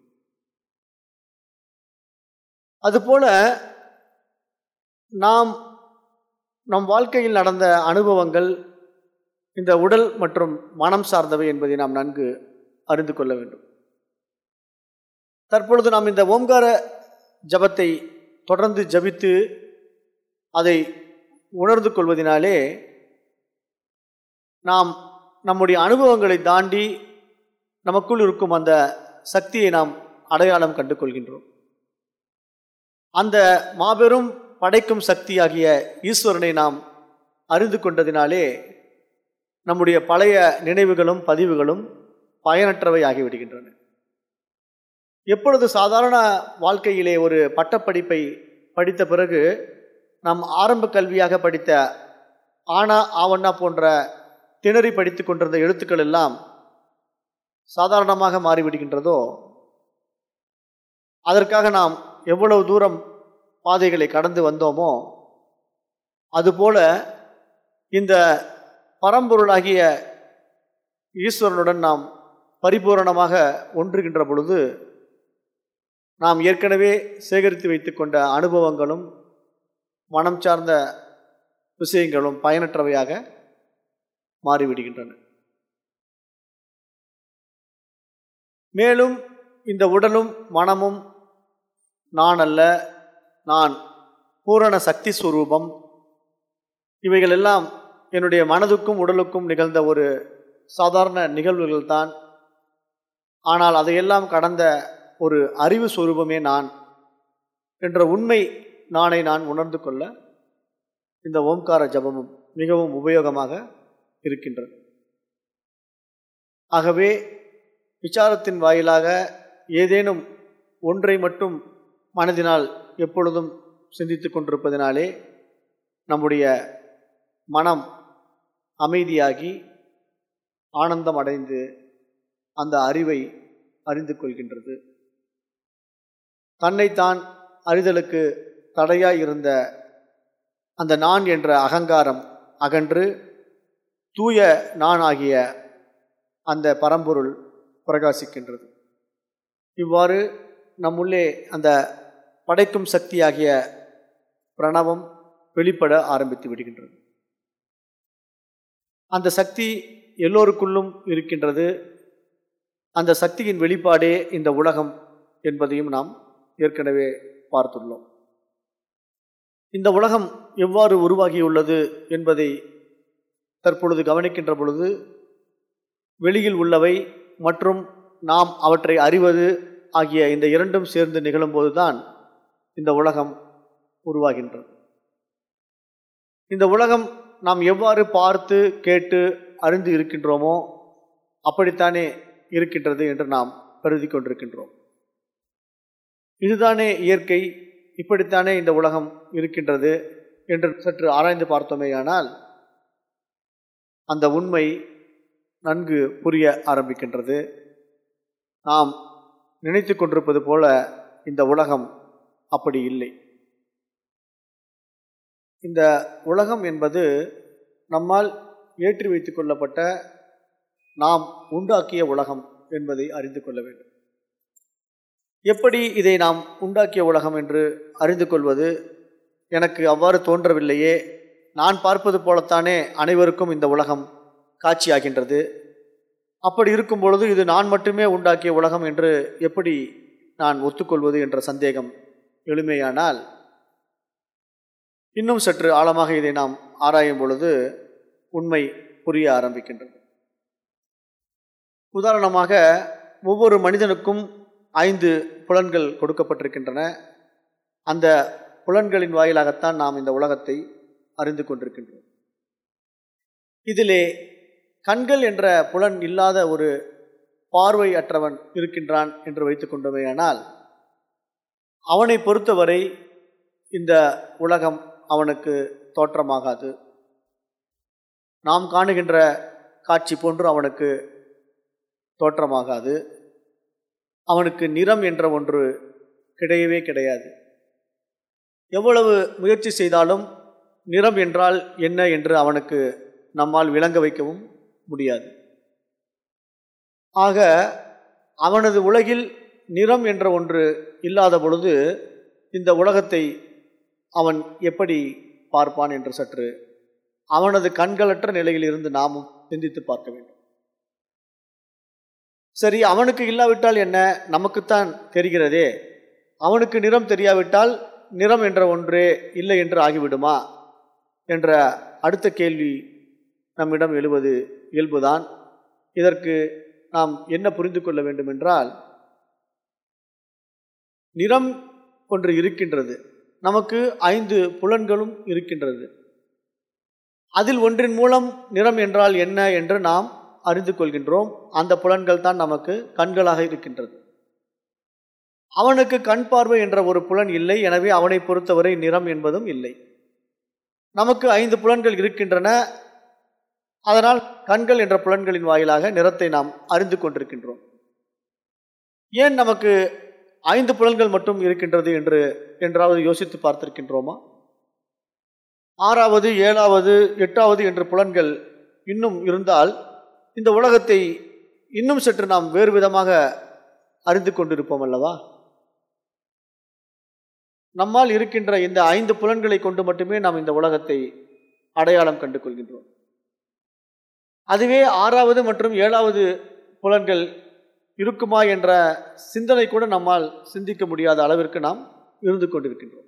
[SPEAKER 1] அதுபோல நாம் நம் வாழ்க்கையில் நடந்த அனுபவங்கள் இந்த உடல் மற்றும் மனம் சார்ந்தவை என்பதை நாம் நன்கு அறிந்து கொள்ள வேண்டும். தற்பொழுது நாம் இந்த ஓம்கார ஜபத்தை தொடர்ந்து ஜபித்து அதை உணர்ந்து கொள்வதனாலே நாம் நம்முடைய அனுபவங்களை தாண்டி நமக்குள் இருக்கும் அந்த சக்தியை நாம் அடையாளம் கண்டு கொள்கின்றோம் அந்த மாபெரும் படைக்கும் சக்தியாகிய ஈஸ்வரனை நாம் அறிந்து கொண்டதினாலே நம்முடைய பழைய நினைவுகளும் பதிவுகளும் பயனற்றவை ஆகிவிடுகின்றன. எப்பொழுது சாதாரண வாழ்க்கையிலே ஒரு பட்டப்படிப்பை படித்த பிறகு நாம் ஆரம்ப கல்வியாக படித்த ஆனா ஆவண்ணா போன்ற திணறி படித்து கொண்டிருந்த எழுத்துக்கள் எல்லாம் சாதாரணமாக மாறிவிடுகின்றதோ அதற்காக நாம் எவ்வளவு தூரம் பாதைகளை கடந்து வந்தோமோ அதுபோல இந்த பரம்பொருளாகிய ஈஸ்வரனுடன் நாம் பரிபூரணமாக ஒன்றுகின்ற பொழுது நாம் ஏற்கனவே சேகரித்து வைத்துக்கொண்ட அனுபவங்களும் மனம் சார்ந்த விஷயங்களும் பயனற்றவையாக மாறிவிடுகின்றன. மேலும் இந்த உடலும் மனமும் நான் அல்ல நான் பூரண சக்தி ஸ்வரூபம் இவைகள் எல்லாம் என்னுடைய மனதுக்கும் உடலுக்கும் நிகழ்ந்த ஒரு சாதாரண நிகழ்வுகள் தான் ஆனால் அதையெல்லாம் கடந்த ஒரு அறிவு சுரூபமே நான் என்ற உண்மை நானை நான் உணர்ந்து கொள்ள இந்த ஓம்கார ஜபமும் மிகவும் உபயோகமாக இருக்கின்றது. ஆகவே விசாரத்தின் வாயிலாக ஏதேனும் ஒன்றை மட்டும் மனதினால் எப்பொழுதும் சிந்தித்து கொண்டிருப்பதினாலே நம்முடைய மனம் அமைதியாகி ஆனந்தம் அடைந்து அந்த அறிவை அறிந்து கொள்கின்றது. தன்னைத்தான் அறிதலுக்கு தடையாய் இருந்த அந்த நான் என்ற அகங்காரம் அகன்று தூய நான் ஆகிய அந்த பரம்பொருள் பிரகாசிக்கின்றது. இவ்வாறு நம்முள்ளே அந்த படைக்கும் சக்தியாகிய பிரணவம் வெளிப்பட ஆரம்பித்து விடுகின்றது. அந்த சக்தி எல்லோருக்குள்ளும் இருக்கின்றது. அந்த சக்தியின் வெளிப்பாடே இந்த உலகம் என்பதையும் நாம் ஏற்கனவே பார்த்துள்ளோம். இந்த உலகம் எவ்வாறு உருவாகியுள்ளது என்பதை தற்பொழுது கவனிக்கின்ற பொழுது வெளியில் உள்ளவை மற்றும் நாம் அவற்றை அறிவது ஆகிய இந்த இரண்டும் சேர்ந்து நிகழும்போதுதான் இந்த உலகம் உருவாகின்றது. இந்த உலகம் நாம் எவ்வாறு பார்த்து கேட்டு அறிந்து இருக்கின்றோமோ அப்படித்தானே இருக்கின்றது என்று நாம் கருதி கொண்டிருக்கின்றோம். இதுதானே இயற்கை இப்படித்தானே இந்த உலகம் இருக்கின்றது என்று சற்று ஆராய்ந்து பார்த்தோமேயானால் அந்த உண்மை நன்கு புரிய ஆரம்பிக்கின்றது. நாம் நினைத்து கொண்டிருப்பது போல இந்த உலகம் அப்படி இல்லை. இந்த உலகம் என்பது நம்மால் ஏற்றி வைத்து கொள்ளப்பட்ட நாம் உண்டாக்கிய உலகம் என்பதை அறிந்து கொள்ள வேண்டும். எப்படி இதை நாம் உண்டாக்கிய உலகம் என்று அறிந்து கொள்வது? எனக்கு அவ்வாறு தோன்றவில்லையே. நான் பார்ப்பது போலத்தானே அனைவருக்கும் இந்த உலகம் காட்சியாகின்றது. அப்படி இருக்கும் பொழுது இது நான் மட்டுமே உண்டாக்கிய உலகம் என்று எப்படி நான் ஒத்துக்கொள்வது என்ற சந்தேகம் எளிமையானால் இன்னும் சற்று ஆழமாக இதை நாம் ஆராயும் பொழுது உண்மை புரிய ஆரம்பிக்கின்றது. உதாரணமாக ஒவ்வொரு மனிதனுக்கும் ஐந்து புலன்கள் கொடுக்கப்பட்டிருக்கின்றன. அந்த புலன்களின் வாயிலாகத்தான் நாம் இந்த உலகத்தை அறிந்து கொண்டிருக்கின்றோம். இதிலே கண்கள் என்ற புலன் இல்லாத ஒரு பார்வை அற்றவன் இருக்கின்றான் என்று வைத்துக்கொண்டவையானால் அவனை பொறுத்தவரை இந்த உலகம் அவனுக்கு தோற்றமாகாது. நாம் காணுகின்ற காட்சி போன்று அவனுக்கு தோற்றமாகாது. அவனுக்கு நிறம் என்ற ஒன்று கிடையவே கிடையாது. எவ்வளவு முயற்சி செய்தாலும் நிறம் என்றால் என்ன என்று அவனுக்கு நம்மால் விளங்க வைக்கவும் முடியாது. ஆக அவனது உலகில் நிறம் என்ற ஒன்று இல்லாத பொழுது இந்த உலகத்தை அவன் எப்படி பார்ப்பான் என்று சற்று அவனது கண்களற்ற நிலையில் இருந்து நாமும் சிந்தித்து பார்க்க வேண்டும். சரி அவனுக்கு இல்லாவிட்டால் என்ன? நமக்குத்தான் தெரிகிறதே. அவனுக்கு நிறம் தெரியாவிட்டால் நிறம் என்ற ஒன்றே இல்லை என்று ஆகிவிடுமா? என்ற அடுத்த கேள்வி நம்மிடம் எழுவது இயல்புதான். இதற்கு நாம் என்ன புரிந்து கொள்ள வேண்டும் என்றால் நிறம் ஒன்று இருக்கின்றது. நமக்கு ஐந்து புலன்களும் இருக்கின்றது. அதில் ஒன்றின் மூலம் நிறம் என்றால் என்ன என்று நாம் அறிந்து கொள்கின்றோம். அந்த புலன்கள் தான் நமக்கு கண்களாக இருக்கின்றது. அவனுக்கு கண் பார்வை என்ற ஒரு புலன் இல்லை. எனவே அவனை பொறுத்தவரை நிறம் என்பதும் இல்லை. நமக்கு ஐந்து புலன்கள் இருக்கின்றன. அதனால் கண்கள் என்ற புலன்களின் வாயிலாக நிறத்தை நாம் அறிந்து கொண்டிருக்கின்றோம். ஏன் நமக்கு ஐந்து புலன்கள் மட்டும் இருக்கின்றது என்று என்றாவது யோசித்து பார்த்திருக்கின்றோமா? ஆறாவது ஏழாவது எட்டாவது என்ற புலன்கள் இன்னும் இருந்தால் இந்த உலகத்தை இன்னும் சற்று நாம் வேறு விதமாக அறிந்து கொண்டிருப்போம் அல்லவா? நம்மால் இருக்கின்ற இந்த ஐந்து புலன்களை கொண்டு மட்டுமே நாம் இந்த உலகத்தை அடையாளம் கண்டு கொள்கின்றோம் அதுவே ஆறாவது மற்றும் ஏழாவது புலன்கள் இருக்குமா என்ற சிந்தனை கூட நம்மால் சிந்திக்க முடியாத அளவிற்கு நாம் இருந்து கொண்டிருக்கின்றோம்.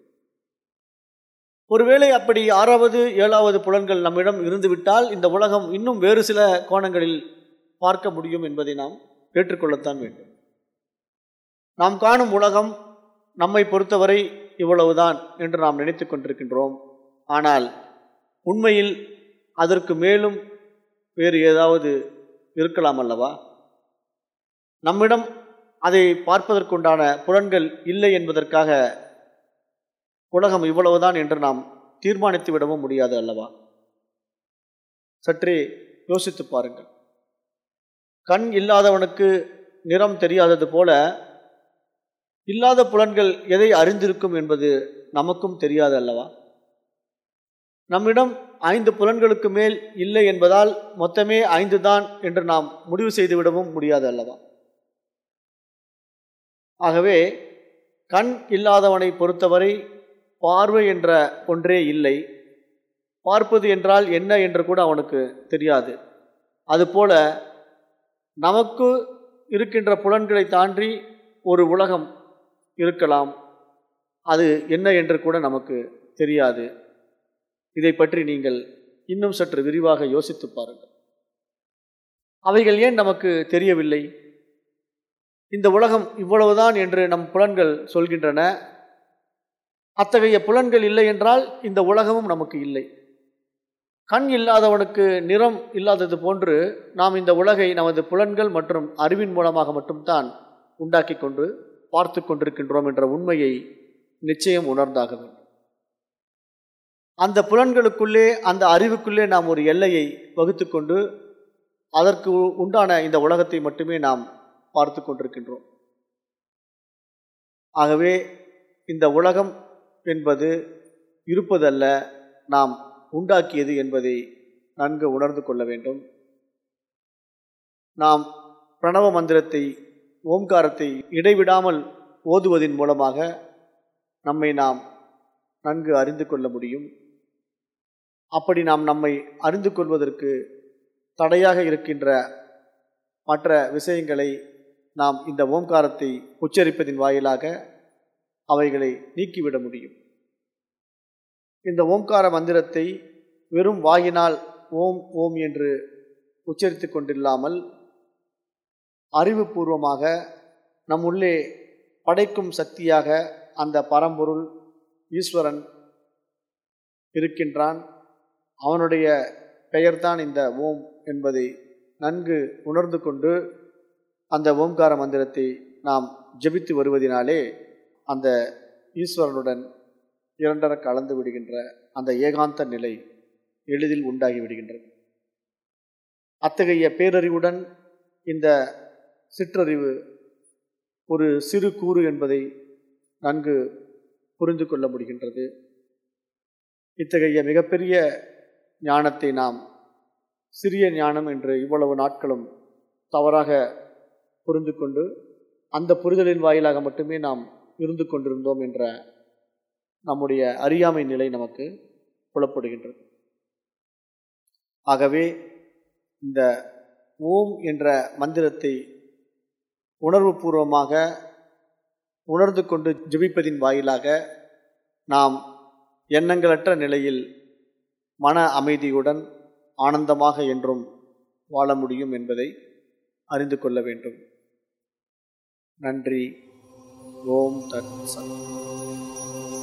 [SPEAKER 1] ஒருவேளை அப்படி ஆறாவது ஏழாவது புலன்கள் நம்மிடம் இருந்துவிட்டால் இந்த உலகம் இன்னும் வேறு சில கோணங்களில் பார்க்க முடியும் என்பதை நாம் ஏற்றுக்கொள்ளத்தான் வேண்டும். நாம் காணும் உலகம் நம்மை பொறுத்தவரை இவ்வளவுதான் என்று நாம் நினைத்து கொண்டிருக்கின்றோம். ஆனால் உண்மையில் அதற்கு மேலும் வேறு ஏதாவது இருக்கலாம் அல்லவா? நம்மிடம் அதை பார்ப்பதற்குண்டான புலன்கள் இல்லை என்பதற்காக உலகம் இவ்வளவுதான் என்று நாம் தீர்மானித்து விடவும் முடியாது அல்லவா? சற்றே யோசித்து பாருங்கள். கண் இல்லாதவனுக்கு நிறம் தெரியாதது போல இல்லாத புலன்கள் எதை அறிந்திருக்கும் என்பது நமக்கும் தெரியாது அல்லவா? நம்மிடம் ஐந்து புலன்களுக்கு மேல் இல்லை என்பதால் மொத்தமே ஐந்து தான் என்று நாம் முடிவு செய்துவிடவும் முடியாது அல்லவா? ஆகவே கண் இல்லாதவனை பொறுத்தவரை பார்வை என்ற ஒன்றே இல்லை. பார்ப்பது என்றால் என்ன என்று கூட அவனுக்கு தெரியாது. அதுபோல நமக்கு இருக்கின்ற புலன்களை தாண்டி ஒரு உலகம் இருக்கலாம். அது என்ன என்று கூட நமக்கு தெரியாது. இதை பற்றி நீங்கள் இன்னும் சற்று விரிவாக யோசித்து பாருங்கள். அவைகள் ஏன் நமக்கு தெரியவில்லை? இந்த உலகம் இவ்வளவுதான் என்று நம் புலன்கள் சொல்கின்றன. அத்தகைய புலன்கள் இல்லை என்றால் இந்த உலகமும் நமக்கு இல்லை. கண் இல்லாதவனுக்கு நிறம் இல்லாதது போன்று நாம் இந்த உலகை நமது புலன்கள் மற்றும் அறிவின் மூலமாக மட்டும்தான் உண்டாக்கி கொண்டு பார்த்து கொண்டிருக்கின்றோம் என்ற உண்மையை நிச்சயம் உணர்ந்தாக வேண்டும். அந்த புலன்களுக்குள்ளே அந்த அறிவுக்குள்ளே நாம் ஒரு எல்லையை வகுத்து கொண்டு அதற்கு உண்டான இந்த உலகத்தை மட்டுமே நாம் பார்த்து கொண்டிருக்கின்றோம். ஆகவே இந்த உலகம் என்பது இருப்பதல்ல நாம் உண்டாக்கியது என்பதை நன்கு உணர்ந்து கொள்ள வேண்டும். நாம் பிரணவ மந்திரத்தை ஓம்காரத்தை இடைவிடாமல் ஓதுவதன் மூலமாக நம்மை நாம் நன்கு அறிந்து கொள்ள முடியும். அப்படி நாம் நம்மை அறிந்து கொள்வதற்கு தடையாக இருக்கின்ற மற்ற விஷயங்களை நாம் இந்த ஓம்காரத்தை உச்சரிப்பதின் வாயிலாக அவைகளை நீக்கிவிட முடியும். இந்த ஓம்கார மந்திரத்தை வெறும் வாயினால் ஓம் ஓம் என்று உச்சரித்து கொண்டில்லாமல் அறிவுபூர்வமாக உள்ளே படைக்கும் சக்தியாக அந்த பரம்பொருள் ஈஸ்வரன் இருக்கின்றான். அவனுடைய பெயர்தான் இந்த ஓம் என்பதை நன்கு உணர்ந்து கொண்டு அந்த ஓம்கார மந்திரத்தை நாம் ஜபித்து வருவதினாலே அந்த ஈஸ்வரனுடன் இரண்டர கலந்து விடுகின்ற அந்த ஏகாந்த நிலை எளிதில் உண்டாகி விடுகின்றது. அத்தகைய பேரறிவுடன் இந்த சிற்றறிவு ஒரு சிறு கூறு என்பதை நன்கு புரிந்து கொள்ள முடிகின்றது. இத்தகைய மிகப்பெரிய ஞானத்தை நாம் சிறிய ஞானம் என்று இவ்வளவு நாட்களும் தவறாக புரிந்து கொண்டு அந்த புரிதலின் வாயிலாக மட்டுமே நாம் இருந்து கொண்டிருந்தோம் என்ற நம்முடைய அறியாமை நிலை நமக்கு புலப்படுகின்றது. ஆகவே இந்த ஓம் என்ற மந்திரத்தை உணர்வுபூர்வமாக உணர்ந்து கொண்டு ஜெபிப்பதின் வாயிலாக நாம் எண்ணங்களற்ற நிலையில் மன அமைதியுடன் ஆனந்தமாக என்றும் வாழ முடியும் என்பதை அறிந்து கொள்ள வேண்டும். நன்றி. ஓம் தத் சத்.